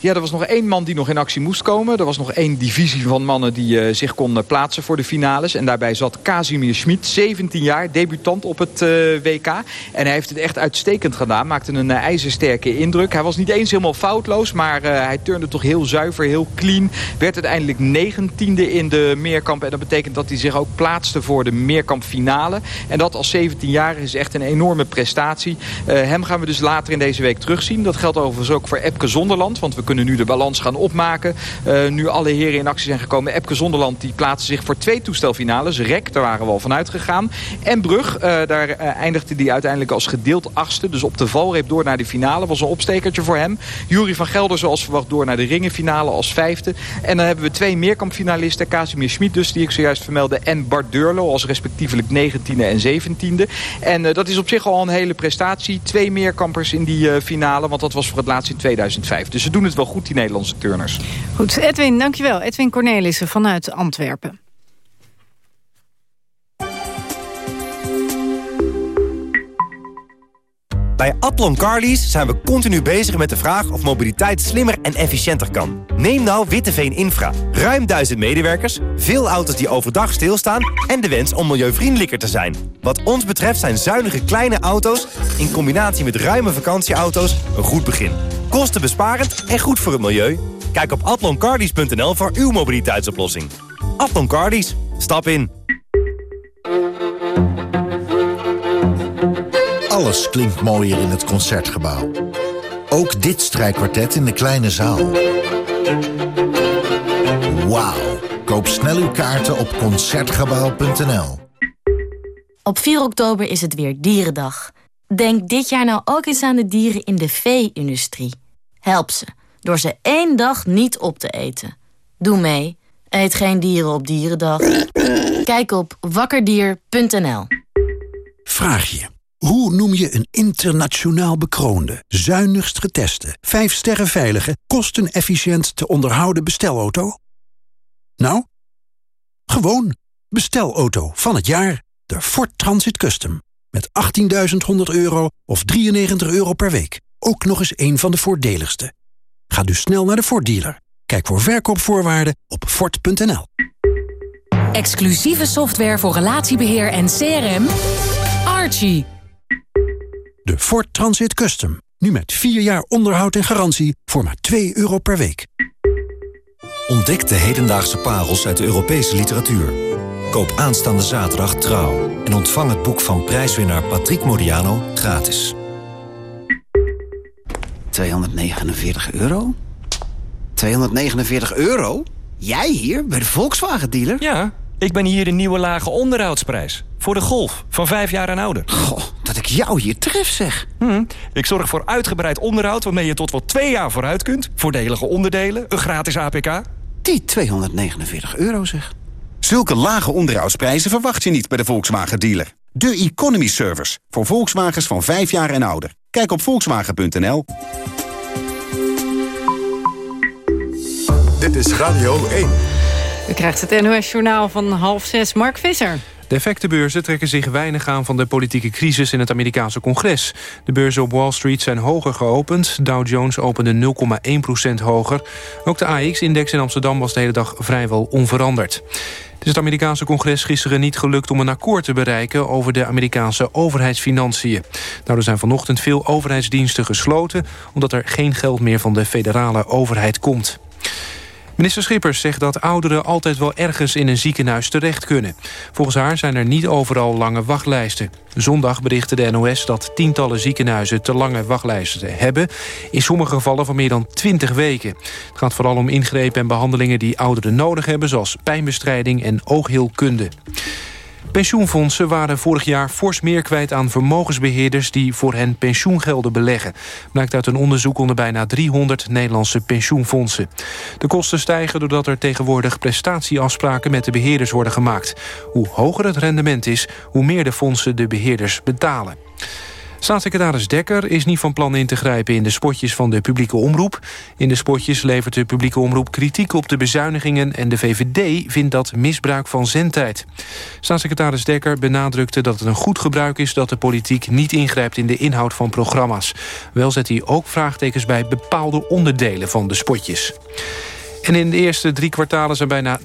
Ja, er was nog één man die nog in actie moest komen. Er was nog één divisie van mannen die uh, zich kon plaatsen voor de finales. En daarbij zat Casimir Schmid, 17 jaar, debutant op het uh, WK. En hij heeft het echt uitstekend gedaan. Maakte een ijzersterke indruk. Hij was niet eens helemaal foutloos, maar hij turnde toch heel zuiver, heel clean. Werd uiteindelijk negentiende in de meerkamp. En dat betekent dat hij zich ook plaatste voor de meerkampfinale. En dat als 17 jaar is echt een enorme prestatie. hem gaan we dus later in deze week terugzien. Dat geldt overigens ook voor Epke Zonderland, want we kunnen nu de balans gaan opmaken. Uh, nu alle heren in actie zijn gekomen. Epke Zonderland die plaatste zich voor twee toestelfinales. Rek, daar waren we al vanuit gegaan. En Brug, uh, daar uh, eindigde hij uiteindelijk als gedeeld achtste. Dus op de valreep door naar de finale. Was een opstekertje voor hem. Jury van Gelder zoals verwacht door naar de ringenfinale als vijfde. En dan hebben we twee meerkampfinalisten. Casimir Schmid dus, die ik zojuist vermeldde. En Bart Deurlo als respectievelijk 19e en 17e. En dat is op zich al een hele prestatie. Twee meerkampers in die finale. Want dat was voor het laatst in 2005. Dus ze doen het wel goed, die Nederlandse turners. Goed, Edwin, dankjewel. Edwin Cornelissen vanuit Antwerpen. Bij Aplon Carlies zijn we continu bezig met de vraag of mobiliteit slimmer en efficiënter kan. Neem nou Witteveen Infra. Ruim duizend medewerkers, veel auto's die overdag stilstaan... en de wens om milieuvriendelijker te zijn. Wat ons betreft zijn zuinige kleine auto's... in combinatie met ruime vakantieauto's een goed begin. Kostenbesparend en goed voor het milieu. Kijk op atloncardies.nl voor uw mobiliteitsoplossing. Atlon Cardies. Stap in. Alles klinkt mooier in het Concertgebouw. Ook dit strijkkwartet in de kleine zaal. Wauw. Koop snel uw kaarten op Concertgebouw.nl. Op 4 oktober is het weer Dierendag. Denk dit jaar nou ook eens aan de dieren in de vee-industrie. Help ze, door ze één dag niet op te eten. Doe mee. Eet geen dieren op Dierendag. Kijk op wakkerdier.nl Vraag je. Hoe noem je een internationaal bekroonde, zuinigst geteste, 5 sterren veilige, kostenefficiënt te onderhouden bestelauto? Nou, gewoon bestelauto van het jaar. De Ford Transit Custom. Met 18.100 euro of 93 euro per week. Ook nog eens een van de voordeligste. Ga dus snel naar de Ford dealer. Kijk voor verkoopvoorwaarden op Ford.nl. Exclusieve software voor relatiebeheer en CRM. Archie. De Ford Transit Custom. Nu met 4 jaar onderhoud en garantie voor maar 2 euro per week. Ontdek de hedendaagse parels uit de Europese literatuur. Koop aanstaande zaterdag Trouw. En ontvang het boek van prijswinnaar Patrick Modiano gratis. 249 euro? 249 euro? Jij hier, bij de Volkswagen-dealer? Ja, ik ben hier de nieuwe lage onderhoudsprijs. Voor de Golf, van 5 jaar en ouder. Goh, dat ik jou hier tref, zeg. Hm, ik zorg voor uitgebreid onderhoud waarmee je tot wel twee jaar vooruit kunt. Voordelige onderdelen, een gratis APK. Die 249 euro, zeg. Zulke lage onderhoudsprijzen verwacht je niet bij de Volkswagen dealer. De Economy Service, voor Volkswagens van 5 jaar en ouder. Kijk op volkswagen.nl. Dit is Radio 1. U krijgt het NOS-journaal van half zes. Mark Visser. De effectenbeurzen trekken zich weinig aan van de politieke crisis in het Amerikaanse congres. De beurzen op Wall Street zijn hoger geopend. Dow Jones opende 0,1% hoger. Ook de AX-index in Amsterdam was de hele dag vrijwel onveranderd. Het is het Amerikaanse congres gisteren niet gelukt om een akkoord te bereiken over de Amerikaanse overheidsfinanciën. Daardoor zijn vanochtend veel overheidsdiensten gesloten omdat er geen geld meer van de federale overheid komt. Minister Schippers zegt dat ouderen altijd wel ergens in een ziekenhuis terecht kunnen. Volgens haar zijn er niet overal lange wachtlijsten. Zondag berichtte de NOS dat tientallen ziekenhuizen te lange wachtlijsten hebben. In sommige gevallen van meer dan 20 weken. Het gaat vooral om ingrepen en behandelingen die ouderen nodig hebben... zoals pijnbestrijding en oogheelkunde. Pensioenfondsen waren vorig jaar fors meer kwijt aan vermogensbeheerders... die voor hen pensioengelden beleggen. Blijkt uit een onderzoek onder bijna 300 Nederlandse pensioenfondsen. De kosten stijgen doordat er tegenwoordig prestatieafspraken... met de beheerders worden gemaakt. Hoe hoger het rendement is, hoe meer de fondsen de beheerders betalen. Staatssecretaris Dekker is niet van plan in te grijpen in de spotjes van de publieke omroep. In de spotjes levert de publieke omroep kritiek op de bezuinigingen... en de VVD vindt dat misbruik van zendtijd. Staatssecretaris Dekker benadrukte dat het een goed gebruik is... dat de politiek niet ingrijpt in de inhoud van programma's. Wel zet hij ook vraagtekens bij bepaalde onderdelen van de spotjes. En in de eerste drie kwartalen zijn bijna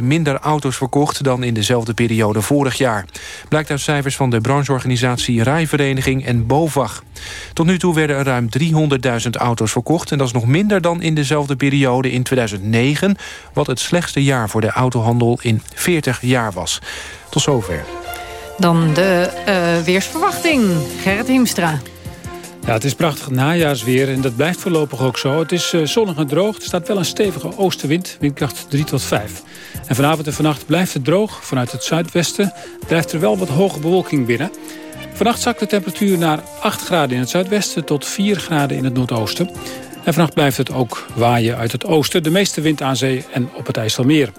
30% minder auto's verkocht... dan in dezelfde periode vorig jaar. Blijkt uit cijfers van de brancheorganisatie Rijvereniging en BOVAG. Tot nu toe werden er ruim 300.000 auto's verkocht... en dat is nog minder dan in dezelfde periode in 2009... wat het slechtste jaar voor de autohandel in 40 jaar was. Tot zover. Dan de uh, weersverwachting. Gerrit Hiemstra. Ja, het is prachtig najaarsweer en dat blijft voorlopig ook zo. Het is uh, zonnig en droog. Er staat wel een stevige oostenwind, windkracht 3 tot 5. En vanavond en vannacht blijft het droog. Vanuit het zuidwesten blijft er wel wat hoge bewolking binnen. Vannacht zakt de temperatuur naar 8 graden in het zuidwesten... tot 4 graden in het noordoosten. En vannacht blijft het ook waaien uit het oosten. De meeste wind aan zee en op het IJsselmeer.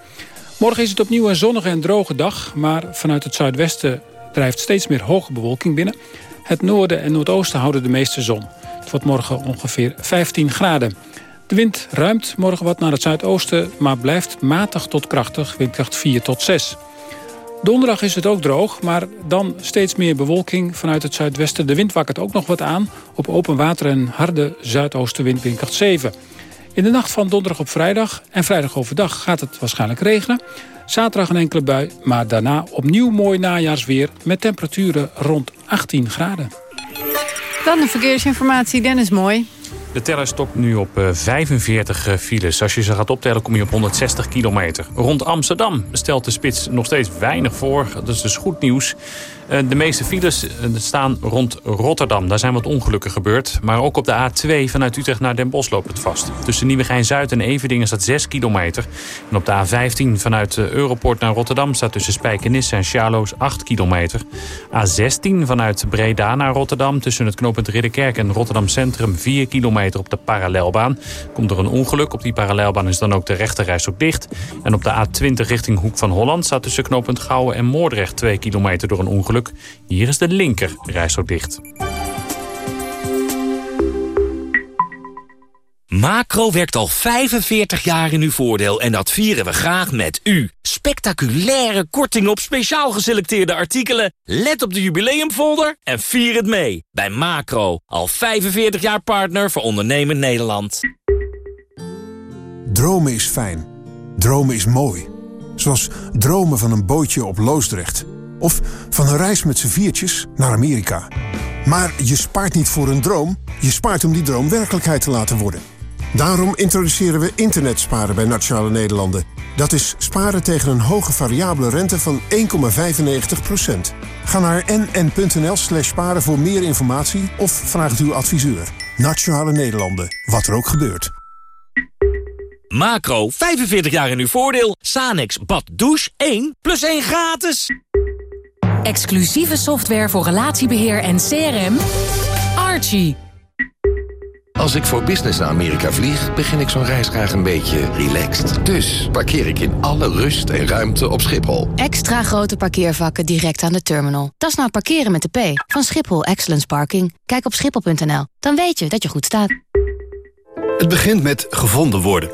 Morgen is het opnieuw een zonnige en droge dag... maar vanuit het zuidwesten drijft steeds meer hoge bewolking binnen... Het noorden en noordoosten houden de meeste zon. Het wordt morgen ongeveer 15 graden. De wind ruimt morgen wat naar het zuidoosten... maar blijft matig tot krachtig, windkracht 4 tot 6. Donderdag is het ook droog, maar dan steeds meer bewolking vanuit het zuidwesten. De wind wakkert ook nog wat aan. Op open water en harde zuidoostenwind windkracht 7. In de nacht van donderdag op vrijdag en vrijdag overdag gaat het waarschijnlijk regenen. Zaterdag een enkele bui, maar daarna opnieuw mooi najaarsweer... met temperaturen rond 18 graden. Dan de verkeersinformatie, Dennis Mooi. De teller stopt nu op 45 eh, files. Als je ze gaat optellen kom je op 160 kilometer. Rond Amsterdam stelt de spits nog steeds weinig voor. Dat is dus goed nieuws. Eh, de meeste files eh, staan rond Rotterdam. Daar zijn wat ongelukken gebeurd. Maar ook op de A2 vanuit Utrecht naar Den Bosch loopt het vast. Tussen Nieuwegein-Zuid en Everdingen staat 6 kilometer. En op de A15 vanuit Europort naar Rotterdam... staat tussen Spijkenisse en Charloes 8 kilometer. A16 vanuit Breda naar Rotterdam... tussen het knooppunt Ridderkerk en Rotterdam Centrum 4 kilometer op de parallelbaan. Komt er een ongeluk. Op die parallelbaan is dan ook de rechterreis ook dicht. En op de A20 richting Hoek van Holland... staat tussen knooppunt Gouwen en Moordrecht 2 kilometer door een ongeluk. Hier is de linker reis ook dicht. Macro werkt al 45 jaar in uw voordeel en dat vieren we graag met u. Spectaculaire korting op speciaal geselecteerde artikelen. Let op de jubileumfolder en vier het mee. Bij Macro, al 45 jaar partner voor ondernemend Nederland. Dromen is fijn. Dromen is mooi. Zoals dromen van een bootje op Loosdrecht... Of van een reis met z'n viertjes naar Amerika. Maar je spaart niet voor een droom, je spaart om die droom werkelijkheid te laten worden. Daarom introduceren we internetsparen bij Nationale Nederlanden. Dat is sparen tegen een hoge variabele rente van 1,95%. Ga naar nn.nl slash sparen voor meer informatie of vraag uw adviseur. Nationale Nederlanden, wat er ook gebeurt. Macro, 45 jaar in uw voordeel. Sanex bad douche 1 plus 1 gratis. Exclusieve software voor relatiebeheer en CRM. Archie. Als ik voor business naar Amerika vlieg, begin ik zo'n reis graag een beetje relaxed. Dus parkeer ik in alle rust en ruimte op Schiphol. Extra grote parkeervakken direct aan de terminal. Dat is nou parkeren met de P van Schiphol Excellence Parking. Kijk op schiphol.nl, dan weet je dat je goed staat. Het begint met gevonden worden.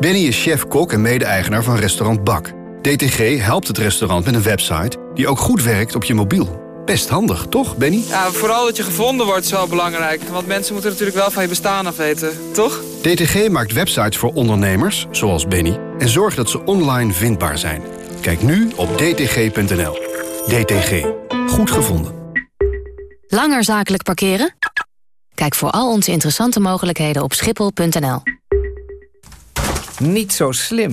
Benny is chef-kok en mede-eigenaar van restaurant Bak. DTG helpt het restaurant met een website die ook goed werkt op je mobiel. Best handig, toch, Benny? Ja, vooral dat je gevonden wordt is wel belangrijk. Want mensen moeten natuurlijk wel van je bestaan af weten, toch? DTG maakt websites voor ondernemers, zoals Benny... en zorgt dat ze online vindbaar zijn. Kijk nu op dtg.nl. DTG. Goed gevonden. Langer zakelijk parkeren? Kijk voor al onze interessante mogelijkheden op schiphol.nl. Niet zo slim.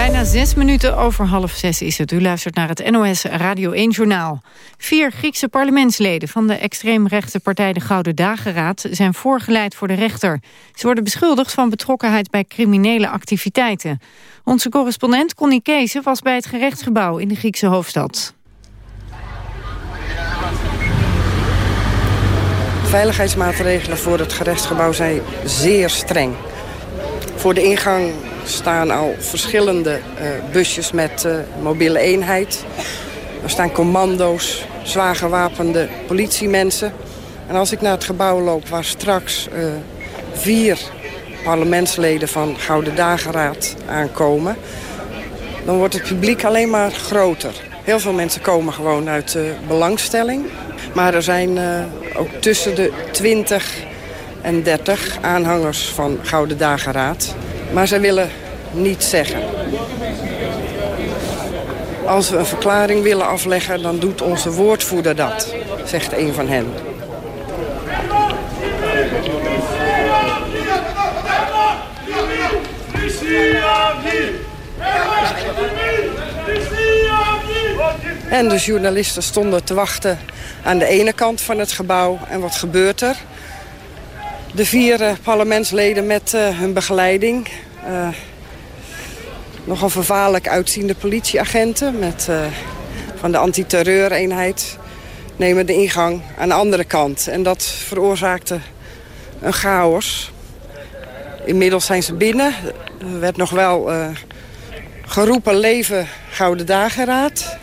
Bijna zes minuten over half zes is het. U luistert naar het NOS Radio 1 Journaal. Vier Griekse parlementsleden van de extreemrechtse partij de Gouden Dageraad... zijn voorgeleid voor de rechter. Ze worden beschuldigd van betrokkenheid bij criminele activiteiten. Onze correspondent Connie Kees was bij het gerechtsgebouw in de Griekse hoofdstad. Veiligheidsmaatregelen voor het gerechtsgebouw zijn zeer streng. Voor de ingang staan al verschillende uh, busjes met uh, mobiele eenheid. Er staan commando's, zwaar gewapende politiemensen. En als ik naar het gebouw loop waar straks uh, vier parlementsleden van Gouden Dageraad aankomen... dan wordt het publiek alleen maar groter. Heel veel mensen komen gewoon uit belangstelling. Maar er zijn ook tussen de 20 en 30 aanhangers van Gouden Dageraad. Maar zij willen niets zeggen. Als we een verklaring willen afleggen, dan doet onze woordvoerder dat, zegt een van hen. En de journalisten stonden te wachten aan de ene kant van het gebouw. En wat gebeurt er? De vier uh, parlementsleden met uh, hun begeleiding... Uh, nogal vervaarlijk uitziende politieagenten... Met, van de antiterreureenheid nemen de ingang aan de andere kant. En dat veroorzaakte een chaos. Inmiddels zijn ze binnen. Er werd nog wel geroepen leven Gouden Dageraad.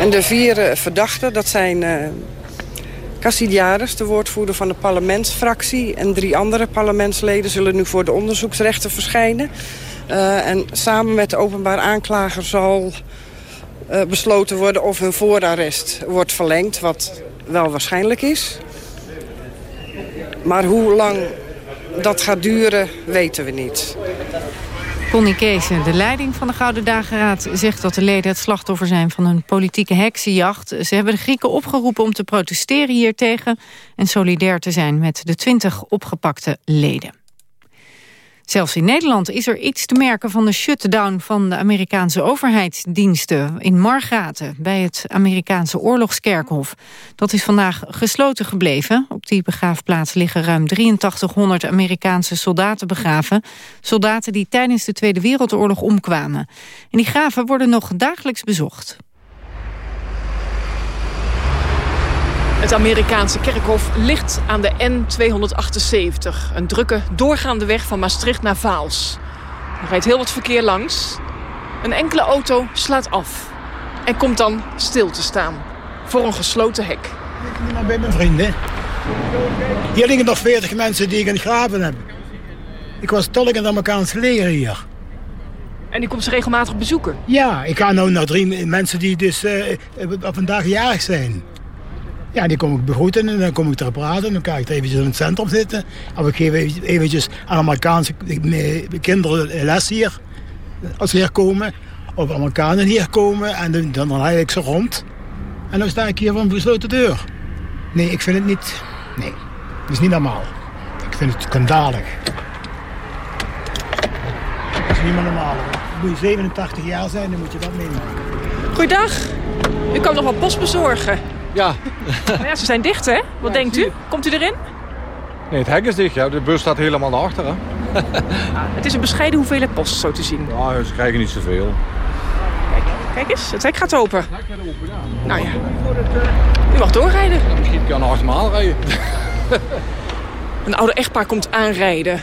En de vier uh, verdachten, dat zijn uh, Cassidiaris, de woordvoerder van de parlementsfractie... en drie andere parlementsleden zullen nu voor de onderzoeksrechter verschijnen. Uh, en samen met de openbaar aanklager zal besloten worden... of hun voorarrest wordt verlengd, wat wel waarschijnlijk is. Maar hoe lang dat gaat duren, weten we niet. Connie Kees, de leiding van de Gouden Dageraad, zegt dat de leden het slachtoffer zijn van een politieke heksenjacht. Ze hebben de Grieken opgeroepen om te protesteren hiertegen en solidair te zijn met de twintig opgepakte leden. Zelfs in Nederland is er iets te merken van de shutdown van de Amerikaanse overheidsdiensten in Margraten bij het Amerikaanse oorlogskerkhof. Dat is vandaag gesloten gebleven. Op die begraafplaats liggen ruim 8300 Amerikaanse soldaten begraven. Soldaten die tijdens de Tweede Wereldoorlog omkwamen. En die graven worden nog dagelijks bezocht. Het Amerikaanse kerkhof ligt aan de N278. Een drukke, doorgaande weg van Maastricht naar Vaals. Er rijdt heel wat verkeer langs. Een enkele auto slaat af. En komt dan stil te staan. Voor een gesloten hek. Ik ben nou bij mijn vrienden. Hier liggen nog 40 mensen die ik in het graven heb. Ik was tolk in het Amerikaanse leger hier. En die komt ze regelmatig bezoeken? Ja, ik ga nu naar drie mensen die dus uh, op vandaag jarig zijn. Ja, die kom ik begroeten en dan kom ik ter praten. Dan kan ik er eventjes in het centrum zitten. Of ik geef eventjes aan Amerikaanse kinderen les hier. Als ze hier komen. of Amerikanen hier komen en dan, dan rijd ik ze rond. En dan sta ik hier van besloten deur. Nee, ik vind het niet... Nee, dat is niet normaal. Ik vind het schandalig. Dat is niet meer normaal. hoor. Moet je 87 jaar zijn, dan moet je dat meemaken. Goeiedag. U kan nog wel post bezorgen. Ja. Ja, ze zijn dicht, hè? Wat denkt u? Komt u erin? Nee, het hek is dicht. Ja. De bus staat helemaal naar achteren. Het is een bescheiden hoeveelheid post, zo te zien. Ja, ze krijgen niet zoveel. Kijk eens, het hek gaat open. Nou ja, u mag doorrijden. Misschien kan achter me aanrijden. Een oude echtpaar komt aanrijden.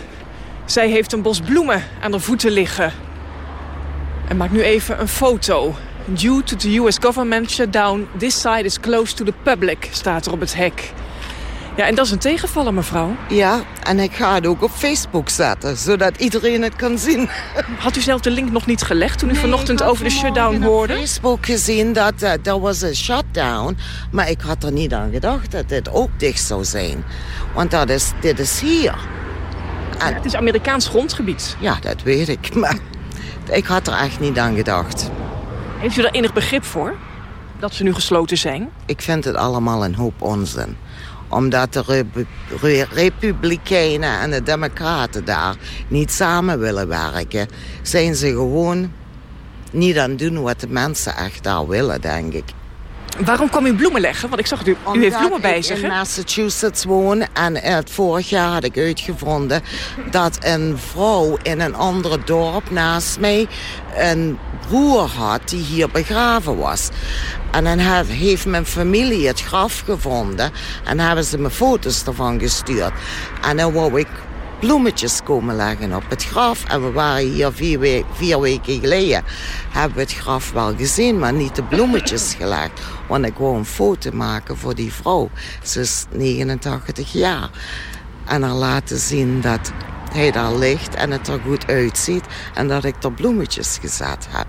Zij heeft een bos bloemen aan haar voeten liggen. En maakt nu even een foto. Due to the US government shutdown, this site is close to the public, staat er op het hek. Ja, en dat is een tegenvaller, mevrouw. Ja, en ik ga het ook op Facebook zetten, zodat iedereen het kan zien. Had u zelf de link nog niet gelegd toen u vanochtend over de shutdown hoorde? op Facebook gezien dat uh, er was een shutdown, maar ik had er niet aan gedacht dat dit ook dicht zou zijn. Want dat is, dit is hier. En, het is Amerikaans grondgebied. Ja, dat weet ik, maar ik had er echt niet aan gedacht. Heeft u daar enig begrip voor? Dat ze nu gesloten zijn? Ik vind het allemaal een hoop onzin omdat de Repu- Re- Republikeinen en de Democraten daar niet samen willen werken, zijn ze gewoon niet aan het doen wat de mensen echt daar willen, denk ik. Waarom kwam u bloemen leggen? Want ik zag u, u heeft bloemen bij ik zich, in hè? Massachusetts woon en het vorig jaar had ik uitgevonden dat een vrouw in een ander dorp naast mij een broer had die hier begraven was. En dan heeft mijn familie het graf gevonden en hebben ze me foto's ervan gestuurd. En dan wou ik bloemetjes komen leggen op het graf. En we waren hier vier, we- vier weken geleden. Hebben we het graf wel gezien, maar niet de bloemetjes gelegd. Want ik wou een foto maken voor die vrouw. Ze is 89 jaar. En haar laten zien dat hij daar ligt en het er goed uitziet. En dat ik er bloemetjes gezet heb.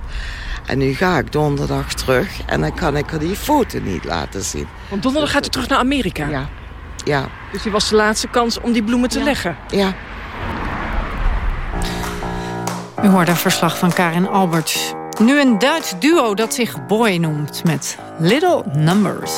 En nu ga ik donderdag terug en dan kan ik er die foto niet laten zien. Want donderdag gaat u terug naar Amerika? Ja. Ja. Dus die was de laatste kans om die bloemen te leggen? Ja. U hoorde een verslag van Karin Alberts. Nu een Duits duo dat zich Boy noemt met Little Numbers.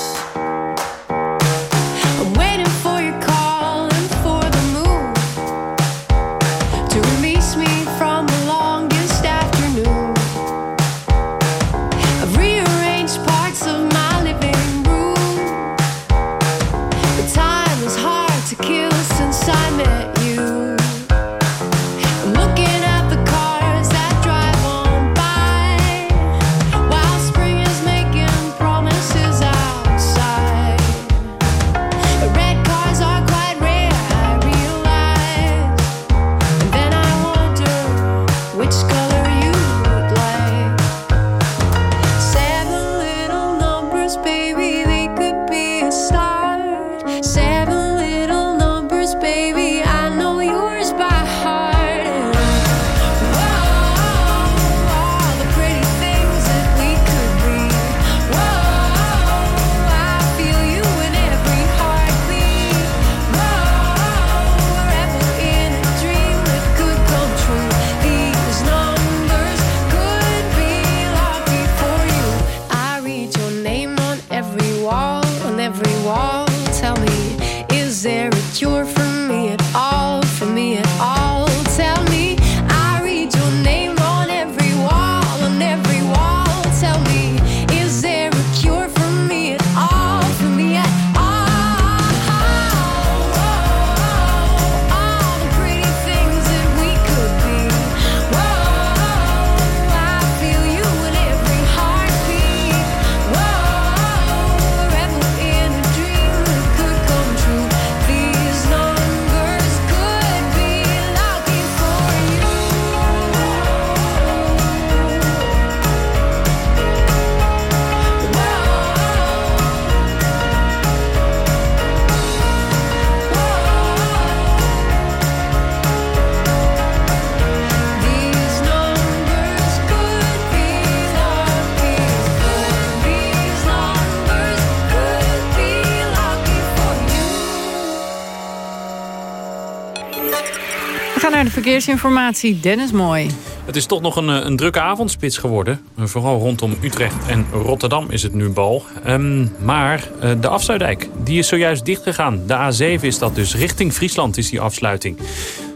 Verkeersinformatie. Dennis Mooi. Het is toch nog een, eh, een drukke avondspits geworden. Eh, Vooral rondom Utrecht en Rotterdam is het nu bal. Ehm, maar eh, de afsluitdijk die is zojuist dichtgegaan. De A7 is dat dus. Richting Friesland is die afsluiting.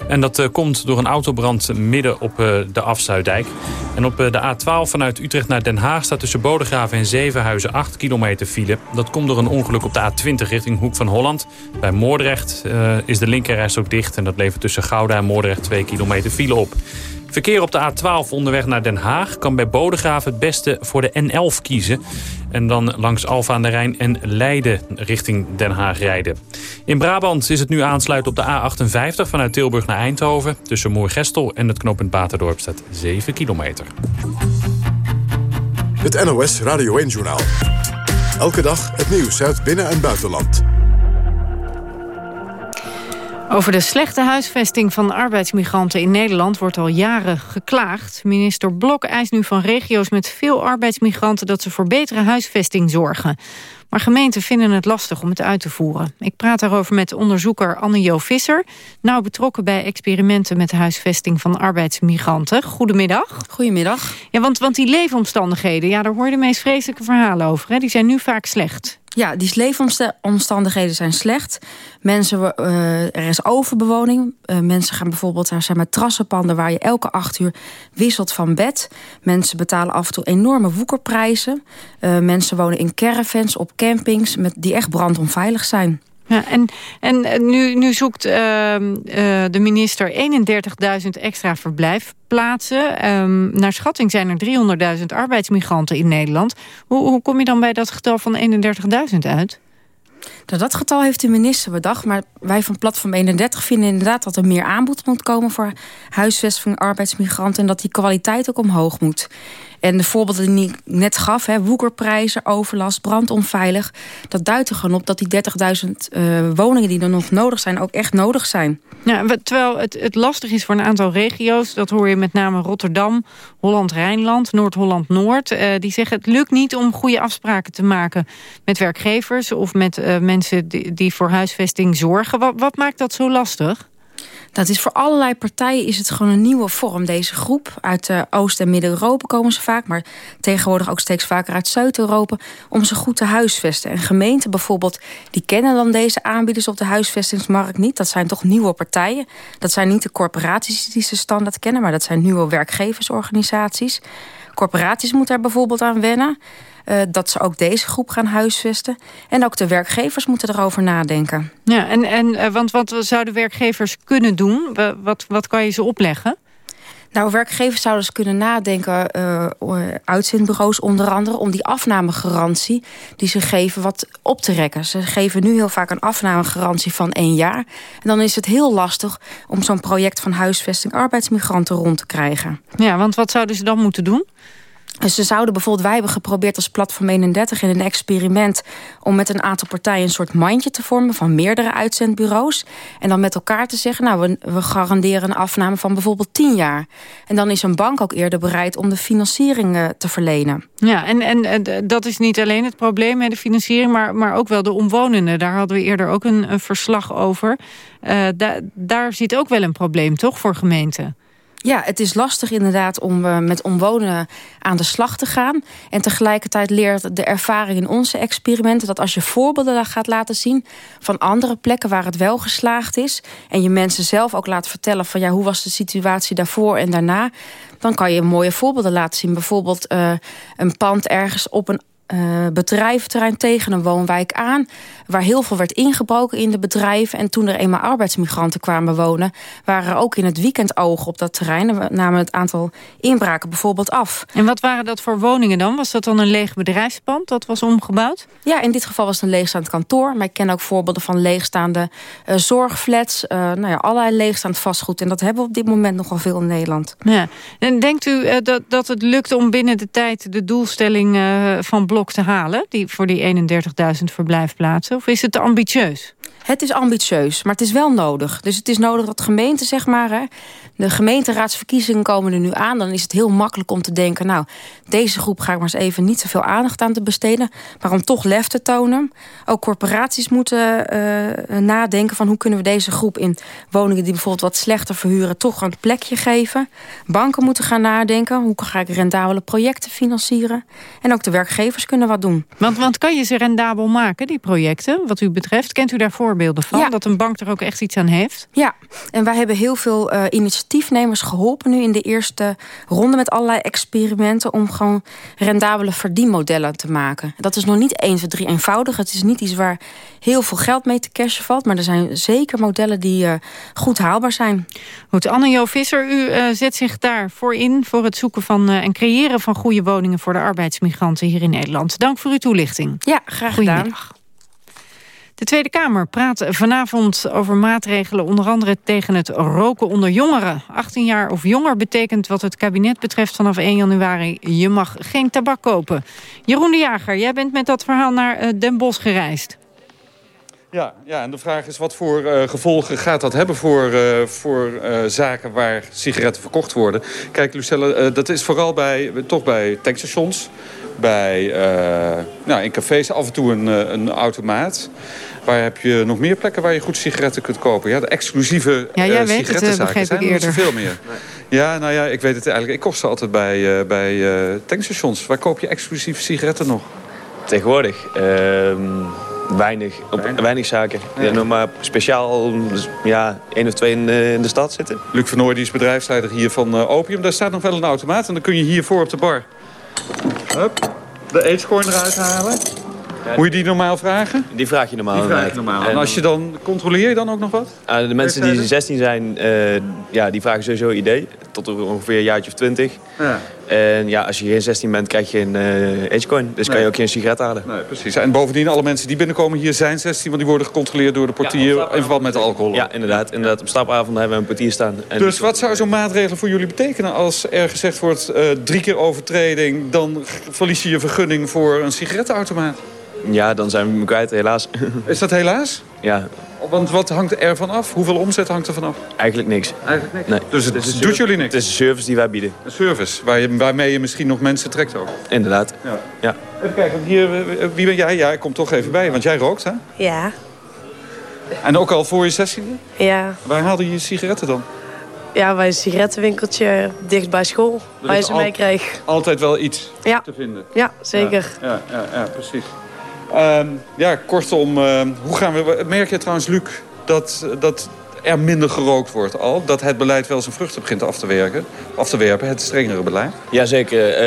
En dat eh, komt door een autobrand midden op eh, de afsluitdijk. En op eh, de A12 vanuit Utrecht naar Den Haag staat tussen Bodegraven en Zevenhuizen 8 kilometer file. Dat komt door een ongeluk op de A20 richting Hoek van Holland. Bij Moordrecht is de linkerreis ook dicht. En dat levert tussen Gouda en Moordrecht 2 kilometer file op. Verkeer op de A12 onderweg naar Den Haag kan bij Bodegraven het beste voor de N11 kiezen. En dan langs Alfa aan de Rijn en Leiden richting Den Haag rijden. In Brabant is het nu aansluiten op de A58 vanuit Tilburg naar Eindhoven. Tussen Moergestel en het knooppunt Baterdorp staat 7 kilometer. Het NOS Radio 1-journaal. Elke dag het nieuws uit binnen- en buitenland. Over de slechte huisvesting van arbeidsmigranten in Nederland wordt al jaren geklaagd. Minister Blok eist nu van regio's met veel arbeidsmigranten dat ze voor betere huisvesting zorgen. Maar gemeenten vinden het lastig om het uit te voeren. Ik praat daarover met onderzoeker Anne-Jo Visser, nauw betrokken bij experimenten met de huisvesting van arbeidsmigranten. Goedemiddag. Goedemiddag. Ja, want, want die leefomstandigheden, ja, daar hoor je de meest vreselijke verhalen over. Hè? Die zijn nu vaak slecht. Ja, die leefomstandigheden zijn slecht. Mensen, eh, er is overbewoning. Eh, mensen gaan bijvoorbeeld, er zijn matrassenpanden... waar je elke acht uur wisselt van bed. Mensen betalen af en toe enorme woekerprijzen. Eh, mensen wonen in caravans, op campings... Met, die echt brandonveilig zijn. Ja, en en eh, nu, nu zoekt ehm, eh, de minister 31.000 extra verblijfplaatsen. Ehm, naar schatting zijn er 300.000 arbeidsmigranten in Nederland. Hoe, hoe kom je dan bij dat getal van 31.000 uit? Nou, dat getal heeft de minister bedacht. Maar wij van Platform 31 vinden inderdaad dat er meer aanbod moet komen... voor huisvesting arbeidsmigranten... en dat die kwaliteit ook omhoog moet. En de voorbeelden die ik net gaf, woekerprijzen, overlast, brandonveilig... dat duidt er gewoon op dat die 30.000 uh, woningen die er nog nodig zijn... ook echt nodig zijn. Ja, terwijl het, het lastig is voor een aantal regio's... dat hoor je met name Rotterdam, Holland-Rijnland, Noord-Holland-Noord... eh, die zeggen het lukt niet om goede afspraken te maken... met werkgevers of met eh, mensen die, die voor huisvesting zorgen. Wat, wat maakt dat zo lastig? Dat is voor allerlei partijen is het gewoon een nieuwe vorm. Deze groep uit eh, Oost- en Midden-Europa komen ze vaak... maar tegenwoordig ook steeds vaker uit Zuid-Europa... om ze goed te huisvesten. En gemeenten bijvoorbeeld, die kennen dan deze aanbieders... op de huisvestingsmarkt niet. Dat zijn toch nieuwe partijen. Dat zijn niet de corporaties die ze standaard kennen... maar dat zijn nieuwe werkgeversorganisaties. Corporaties moeten er bijvoorbeeld aan wennen... eh, dat ze ook deze groep gaan huisvesten. En ook de werkgevers moeten erover nadenken. Ja, en, en eh, want wat zouden werkgevers kunnen doen? Wa- Wat, wat kan je ze opleggen? Nou, werkgevers zouden dus kunnen nadenken, eh, uitzendbureaus onder andere... om die afnamegarantie die ze geven wat op te rekken. Ze geven nu heel vaak een afnamegarantie van één jaar. En dan is het heel lastig om zo'n project van huisvesting arbeidsmigranten rond te krijgen. Ja, want wat zouden ze dan moeten doen? Dus ze zouden bijvoorbeeld, wij hebben geprobeerd als Platform 31 in een experiment om met een aantal partijen een soort mandje te vormen van meerdere uitzendbureaus. En dan met elkaar te zeggen, nou we, we garanderen een afname van bijvoorbeeld 10 jaar. En dan is een bank ook eerder bereid om de financiering eh, te verlenen. Ja, en, en eh, dat is niet alleen het probleem met de financiering... maar, maar ook wel de omwonenden. Daar hadden we eerder ook een, verslag over. Eh, da- daar zit ook wel een probleem, toch, voor gemeenten? Ja, het is lastig inderdaad om uh, met omwonenden aan de slag te gaan. En tegelijkertijd leert de ervaring in onze experimenten... dat als je voorbeelden gaat laten zien van andere plekken waar het wel geslaagd is... en je mensen zelf ook laat vertellen van ja, hoe was de situatie daarvoor en daarna... dan kan je mooie voorbeelden laten zien. Bijvoorbeeld uh, een pand ergens op een uh, bedrijventerrein tegen een woonwijk aan... waar heel veel werd ingebroken in de bedrijven. En toen er eenmaal arbeidsmigranten kwamen wonen... waren er ook in het weekend ogen op dat terrein. En we namen het aantal inbraken bijvoorbeeld af. En wat waren dat voor woningen dan? Was dat dan een leeg bedrijfspand dat was omgebouwd? Ja, in dit geval was het een leegstaand kantoor. Maar ik ken ook voorbeelden van leegstaande uh, zorgflats. Uh, nou ja, allerlei leegstaand vastgoed. En dat hebben we op dit moment nogal veel in Nederland. Ja. En denkt u dat, dat het lukt om binnen de tijd de doelstelling van Blok te halen? Die, voor die 31.000 verblijfplaatsen? Of is het te ambitieus? Het is ambitieus, maar het is wel nodig. Dus het is nodig dat gemeenten, zeg maar... Hè, de gemeenteraadsverkiezingen komen er nu aan. Dan is het heel makkelijk om te denken... nou, deze groep ga ik maar eens even niet zoveel aandacht aan te besteden. Maar om toch lef te tonen. Ook corporaties moeten eh, nadenken van... hoe kunnen we deze groep in woningen die bijvoorbeeld wat slechter verhuren... toch een plekje geven. Banken moeten gaan nadenken. Hoe ga ik rendabele projecten financieren? En ook de werkgevers kunnen wat doen. Want, want kan je ze rendabel maken, die projecten, wat u betreft? Kent u daar voorbeelden van? Dat een bank er ook echt iets aan heeft? Ja, en wij hebben heel veel eh, initiatiefnemers geholpen nu in de eerste ronde met allerlei experimenten om gewoon rendabele verdienmodellen te maken. Dat is nog niet 1, 2, 3 eenvoudig. Het is niet iets waar heel veel geld mee te cashen valt, maar er zijn zeker modellen die eh, goed haalbaar zijn. Goed, Anne-Jo Visser, u eh, zet zich daarvoor in voor het zoeken van en creëren van goede woningen voor de arbeidsmigranten hier in Nederland. Dank voor uw toelichting. Ja, graag gedaan. Goedemiddag. De Tweede Kamer praat vanavond over maatregelen... onder andere tegen het roken onder jongeren. 18 jaar of jonger betekent wat het kabinet betreft... vanaf 1 januari, je mag geen tabak kopen. Jeroen de Jager, jij bent met dat verhaal naar uh, Den Bosch gereisd. Ja, ja, en de vraag is wat voor uh, gevolgen gaat dat hebben voor, uh, voor zaken waar sigaretten verkocht worden. Kijk, Lucelle, dat is vooral bij, toch bij tankstations, bij, nou, in cafés af en toe een, een automaat. Waar heb je nog meer plekken waar je goed sigaretten kunt kopen? Ja, de exclusieve ja, jij weet sigarettenzaken het, zijn er niet zoveel meer. Nee. Ja, nou ja, ik weet het eigenlijk. Ik kocht ze altijd bij, uh, bij uh, tankstations. Waar koop je exclusieve sigaretten nog? Tegenwoordig? Uh, weinig. Op weinig, weinig zaken. Ja. nog maar speciaal dus, ja, één of twee in, in, de stad zitten. Luc van Nooy, die is bedrijfsleider hier van Opium. Daar staat nog wel een automaat en dan kun je hiervoor op de bar... Hup, de aidscorn eruit halen. Moet je die normaal vragen? Die vraag je normaal. Die vraag je normaal. En, en als je dan, controleer je dan ook nog wat? Uh, de mensen die 16 zijn, uh, ja, die vragen sowieso idee. Tot ongeveer een jaartje of 20. Ja. En ja, als je geen 16 bent, krijg je een uh, agecoin. Dus nee. kan je ook geen sigaret halen. Nee, precies. En bovendien, alle mensen die binnenkomen hier zijn 16... want die worden gecontroleerd door de portier ja, in verband met de alcohol. Ja, inderdaad. inderdaad. Op stapavond hebben we een portier staan. En dus wat zou zo'n maatregel voor jullie betekenen... als er gezegd wordt, drie keer overtreding... dan verlies je je vergunning voor een sigarettenautomaat? Ja, dan zijn we hem kwijt, helaas. Is dat helaas? Ja. Want wat hangt er van af? Hoeveel omzet hangt er vanaf? Eigenlijk niks. Eigenlijk niks? Nee. Dus het, het doet jullie niks? Het is een service die wij bieden. Een service, waar je, waarmee je misschien nog mensen trekt ook? Inderdaad. Ja. ja. Even kijken, hier, wie ben jij? Ja, ik kom toch even bij, want jij rookt, hè? Ja. En ook al voor je zestiende? Ja. Waar haalde je je sigaretten dan? Ja, bij een sigarettenwinkeltje dicht bij school, waar je ze mee kreeg. Altijd wel iets ja. te vinden? Ja, zeker. Ja, ja, ja, ja precies. Um, ja, kortom, uh, hoe gaan we... Merk je trouwens, Luc, dat, dat er minder gerookt wordt al? Dat het beleid wel zijn vruchten begint af te, werken, af te werpen, het strengere beleid? Jazeker.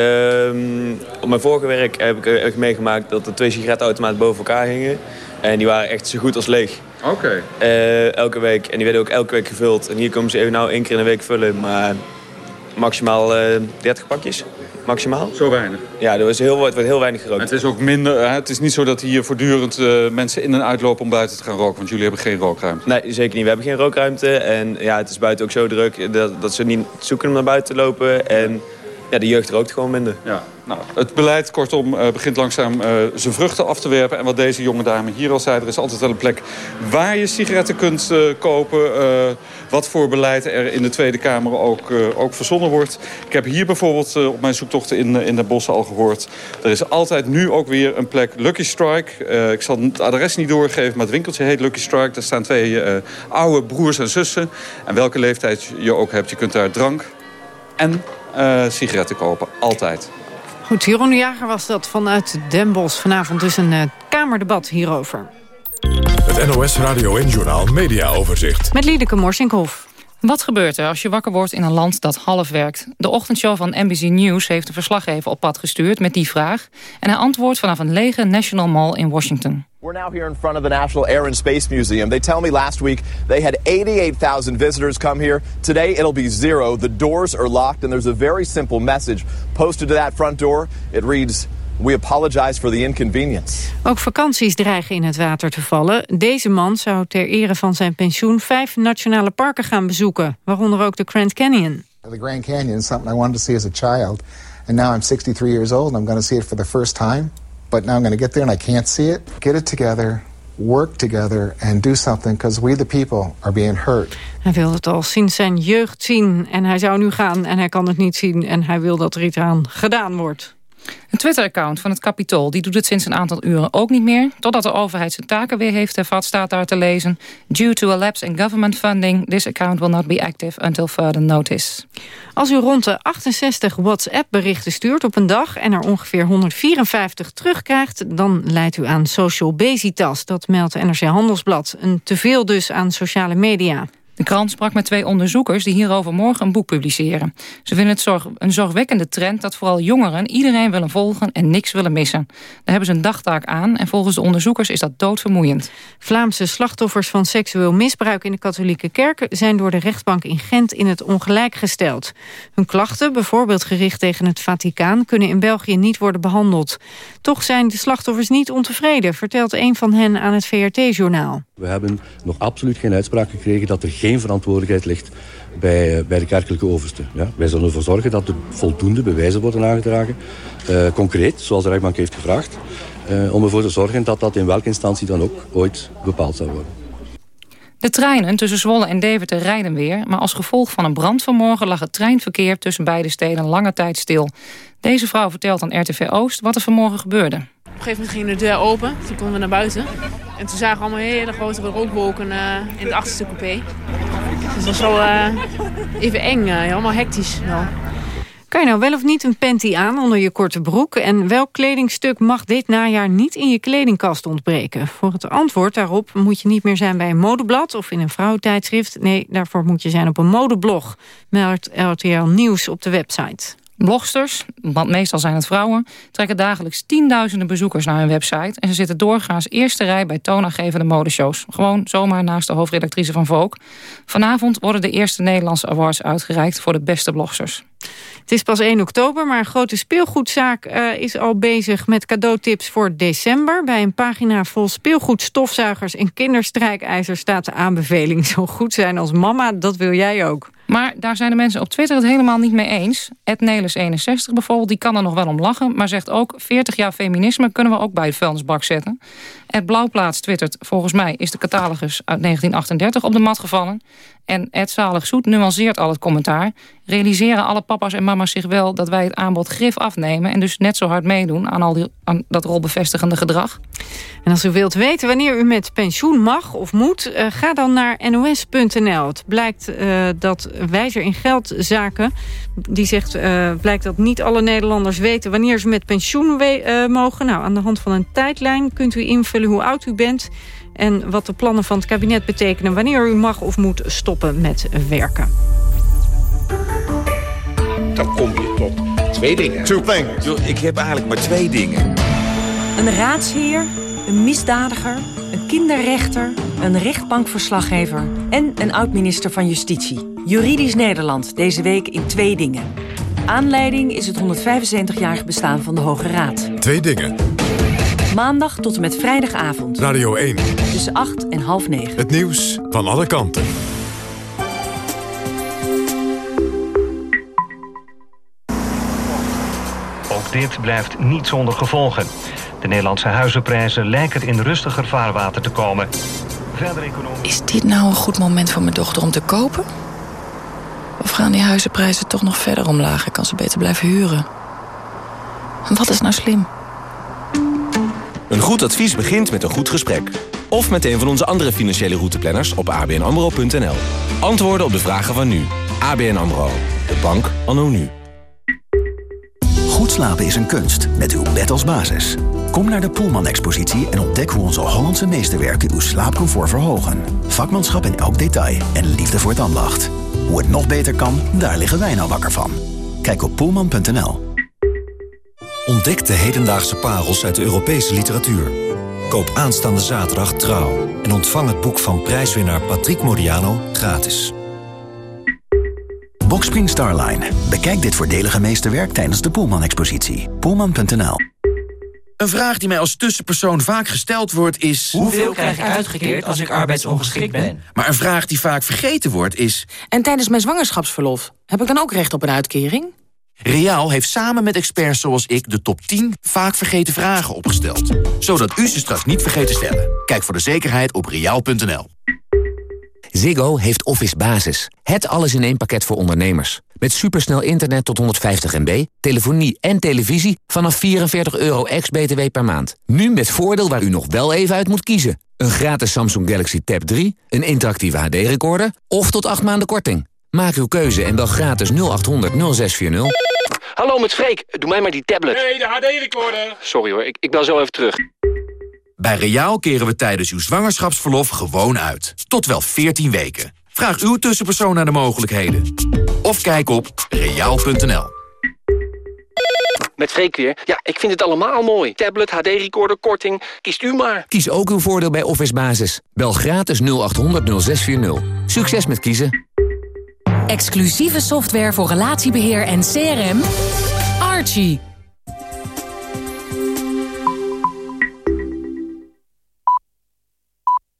Um, op mijn vorige werk heb ik, heb ik meegemaakt dat er twee sigarettenautomaten boven elkaar hingen. En die waren echt zo goed als leeg. Oké. Okay. Uh, elke week. En die werden ook elke week gevuld. En hier komen ze even nou één keer in de week vullen. Maar maximaal uh, 30 pakjes. Maximaal. Zo weinig? Ja, er was heel, wordt heel weinig gerookt. Het is ook minder. Het is niet zo dat hier voortdurend uh, mensen in en uitlopen om buiten te gaan roken. Want jullie hebben geen rookruimte. Nee, zeker niet. We hebben geen rookruimte. En ja, het is buiten ook zo druk dat, dat ze niet zoeken om naar buiten te lopen. En ja, de jeugd rookt gewoon minder. Ja. Nou, het beleid, kortom, uh, begint langzaam uh, zijn vruchten af te werpen. En wat deze jonge dame hier al zei, er is altijd wel een plek waar je sigaretten kunt uh, kopen. wat voor beleid er in de Tweede Kamer ook, ook verzonnen wordt. Ik heb hier bijvoorbeeld op mijn zoektochten in, in de bossen al gehoord. Er is altijd nu ook weer een plek Lucky Strike. ik zal het adres niet doorgeven, maar het winkeltje heet Lucky Strike. Daar staan twee oude broers en zussen. En welke leeftijd je ook hebt, je kunt daar drank en sigaretten kopen. Altijd. Goed, Jeroen de Jager was dat vanuit Den Bosch. Vanavond dus een uh, kamerdebat hierover. Het NOS Radio en Journaal Media Overzicht. Met Liedeke Morsinghoff. Wat gebeurt er als je wakker wordt in een land dat half werkt? De ochtendshow van NBC News heeft een verslaggever op pad gestuurd met die vraag. En hij antwoordt vanaf een lege National Mall in Washington. We're now here in front of the National Air and Space Museum. They tell me last week they had 88,000 visitors come here. Today it'll be zero. The doors are locked and there's a very simple message posted to that front door. It reads... We apologize for the inconvenience. Ook vakanties dreigen in het water te vallen. Deze man zou ter ere van zijn pensioen vijf nationale parken gaan bezoeken. Waaronder ook de Grand Canyon. The Grand Canyon is something I wanted to see as a child. And now I'm 63 years old and I'm going to see it for the first time. But now I'm going to get there and I can't see it. Get it together. work together and do something because we, the people, are being hurt. Hij wil het al sinds zijn jeugd zien en hij zou nu gaan en hij kan het niet zien en hij wil dat er iets aan gedaan wordt. Een Twitter-account van het Capitool die doet het sinds een aantal uren ook niet meer. Totdat de overheid zijn taken weer heeft hervat, staat daar te lezen. Due to a lapse in government funding, this account will not be active until further notice. Als u rond de 68 WhatsApp-berichten stuurt op een dag... en er ongeveer 154 terugkrijgt... dan leidt u aan social basitas. Dat meldt NRC Handelsblad. Een teveel dus aan sociale media. De krant sprak met twee onderzoekers die hierover morgen een boek publiceren. Ze vinden het zorg, een zorgwekkende trend dat vooral jongeren iedereen willen volgen en niks willen missen. Daar hebben ze een dagtaak aan en volgens de onderzoekers is dat doodvermoeiend. Vlaamse slachtoffers van seksueel misbruik in de katholieke kerken... zijn door de rechtbank in Gent in het ongelijk gesteld. Hun klachten, bijvoorbeeld gericht tegen het Vaticaan... kunnen in België niet worden behandeld. Toch zijn de slachtoffers niet ontevreden... vertelt een van hen aan het VRT-journaal. We hebben nog absoluut geen uitspraak gekregen dat er geen verantwoordelijkheid ligt bij, bij de kerkelijke overste. Ja, wij zullen ervoor zorgen dat er voldoende bewijzen worden aangedragen. Uh, concreet, zoals de rechtbank heeft gevraagd. Uh, om ervoor te zorgen dat dat in welke instantie dan ook ooit bepaald zal worden. De treinen tussen Zwolle en Deventer rijden weer... maar als gevolg van een brand vanmorgen lag het treinverkeer... tussen beide steden lange tijd stil. Deze vrouw vertelt aan RTV Oost wat er vanmorgen gebeurde. Een gegeven moment ging de deur open, toen konden we naar buiten. En toen zagen we allemaal hele grote rookwolken uh, in het achterste coupé. Dus dat was wel uh, even eng, uh, helemaal hectisch wel. Kan je nou wel of niet een panty aan onder je korte broek? En welk kledingstuk mag dit najaar niet in je kledingkast ontbreken? Voor het antwoord daarop moet je niet meer zijn bij een modeblad... of in een vrouwentijdschrift. Nee, daarvoor moet je zijn op een modeblog. Meldt RTL Nieuws op de website. Blogsters, want meestal zijn het vrouwen... trekken dagelijks tienduizenden bezoekers naar hun website... en ze zitten doorgaans eerste rij bij toonaangevende modeshows. Gewoon zomaar naast de hoofdredactrice van Vogue. Vanavond worden de eerste Nederlandse awards uitgereikt... voor de beste blogsters. Het is pas 1 oktober, maar een grote speelgoedzaak uh, is al bezig met cadeautips voor december. Bij een pagina vol speelgoedstofzuigers en kinderstrijkijzers staat de aanbeveling. Zo goed zijn als mama, dat wil jij ook. Maar daar zijn de mensen op Twitter het helemaal niet mee eens. Ed Nelis61 bijvoorbeeld, die kan er nog wel om lachen... maar zegt ook, 40 jaar feminisme kunnen we ook bij het vuilnisbak zetten. Ed Blauwplaats twittert, volgens mij is de catalogus uit 1938 op de mat gevallen. En Ed Zalig Zoet nuanceert al het commentaar. Realiseren alle papa's en mama's zich wel dat wij het aanbod grif afnemen... en dus net zo hard meedoen aan, al die, aan dat rolbevestigende gedrag? En als u wilt weten wanneer u met pensioen mag of moet... Uh, ga dan naar nos.nl. Het blijkt uh, dat Wijzer in Geldzaken... die zegt, uh, blijkt dat niet alle Nederlanders weten... wanneer ze met pensioen mogen. Nou, aan de hand van een tijdlijn kunt u invullen hoe oud u bent... en wat de plannen van het kabinet betekenen... wanneer u mag of moet stoppen met werken. Dan kom je tot twee dingen. Two things. Ik heb eigenlijk maar twee dingen. Een raadsheer, een misdadiger, een kinderrechter... een rechtbankverslaggever en een oud-minister van Justitie. Juridisch Nederland, deze week in twee dingen. Aanleiding is het 175-jarig bestaan van de Hoge Raad. Twee dingen. Maandag tot en met vrijdagavond. Radio 1. Tussen 8 en half 9. Het nieuws van alle kanten. Ook dit blijft niet zonder gevolgen. De Nederlandse huizenprijzen lijken in rustiger vaarwater te komen. Verder economie... Is dit nou een goed moment voor mijn dochter om te kopen? Of gaan die huizenprijzen toch nog verder omlaag en kan ze beter blijven huren? Wat is nou slim? Een goed advies begint met een goed gesprek. Of met een van onze andere financiële routeplanners op abnamro.nl. Antwoorden op de vragen van nu. ABN AMRO. De bank anno nu. Goed slapen is een kunst, met uw bed als basis. Kom naar de Poelman-expositie en ontdek hoe onze Hollandse meesterwerken uw slaapcomfort verhogen. Vakmanschap in elk detail en liefde voor het ambacht. Hoe het nog beter kan, daar liggen wij nou wakker van. Kijk op poelman.nl. Ontdek de hedendaagse parels uit de Europese literatuur. Koop aanstaande zaterdag Trouw en ontvang het boek van prijswinnaar Patrick Modiano gratis. Boxspring Starline. Bekijk dit voordelige meesterwerk tijdens de Poelman-expositie. Poelman.nl Een vraag die mij als tussenpersoon vaak gesteld wordt is... Hoeveel krijg ik uitgekeerd als ik arbeidsongeschikt ben? Maar een vraag die vaak vergeten wordt is... En tijdens mijn zwangerschapsverlof, heb ik dan ook recht op een uitkering? Riaal heeft samen met experts zoals ik de top 10 vaak vergeten vragen opgesteld. Zodat u ze straks niet vergeet te stellen. Kijk voor de zekerheid op riaal.nl. Ziggo heeft Office Basis. Het alles in één pakket voor ondernemers. Met supersnel internet tot 150 MB, telefonie en televisie vanaf 44 euro ex-BTW per maand. Nu met voordeel waar u nog wel even uit moet kiezen. Een gratis Samsung Galaxy Tab 3, een interactieve HD-recorder of tot 8 maanden korting. Maak uw keuze en bel gratis 0800 0640. Hallo met Freek, doe mij maar die tablet. Nee, de HD-recorder. Sorry hoor, ik, ik bel zo even terug. Bij Riaal keren we tijdens uw zwangerschapsverlof gewoon uit. Tot wel 14 weken. Vraag uw tussenpersoon naar de mogelijkheden. Of kijk op reaal.nl. Met Freek weer. Ja, ik vind het allemaal mooi. Tablet, HD-recorder, korting. Kiest u maar. Kies ook uw voordeel bij Office Basis. Bel gratis 0800 0640. Succes met kiezen. Exclusieve software voor relatiebeheer en CRM. Archie.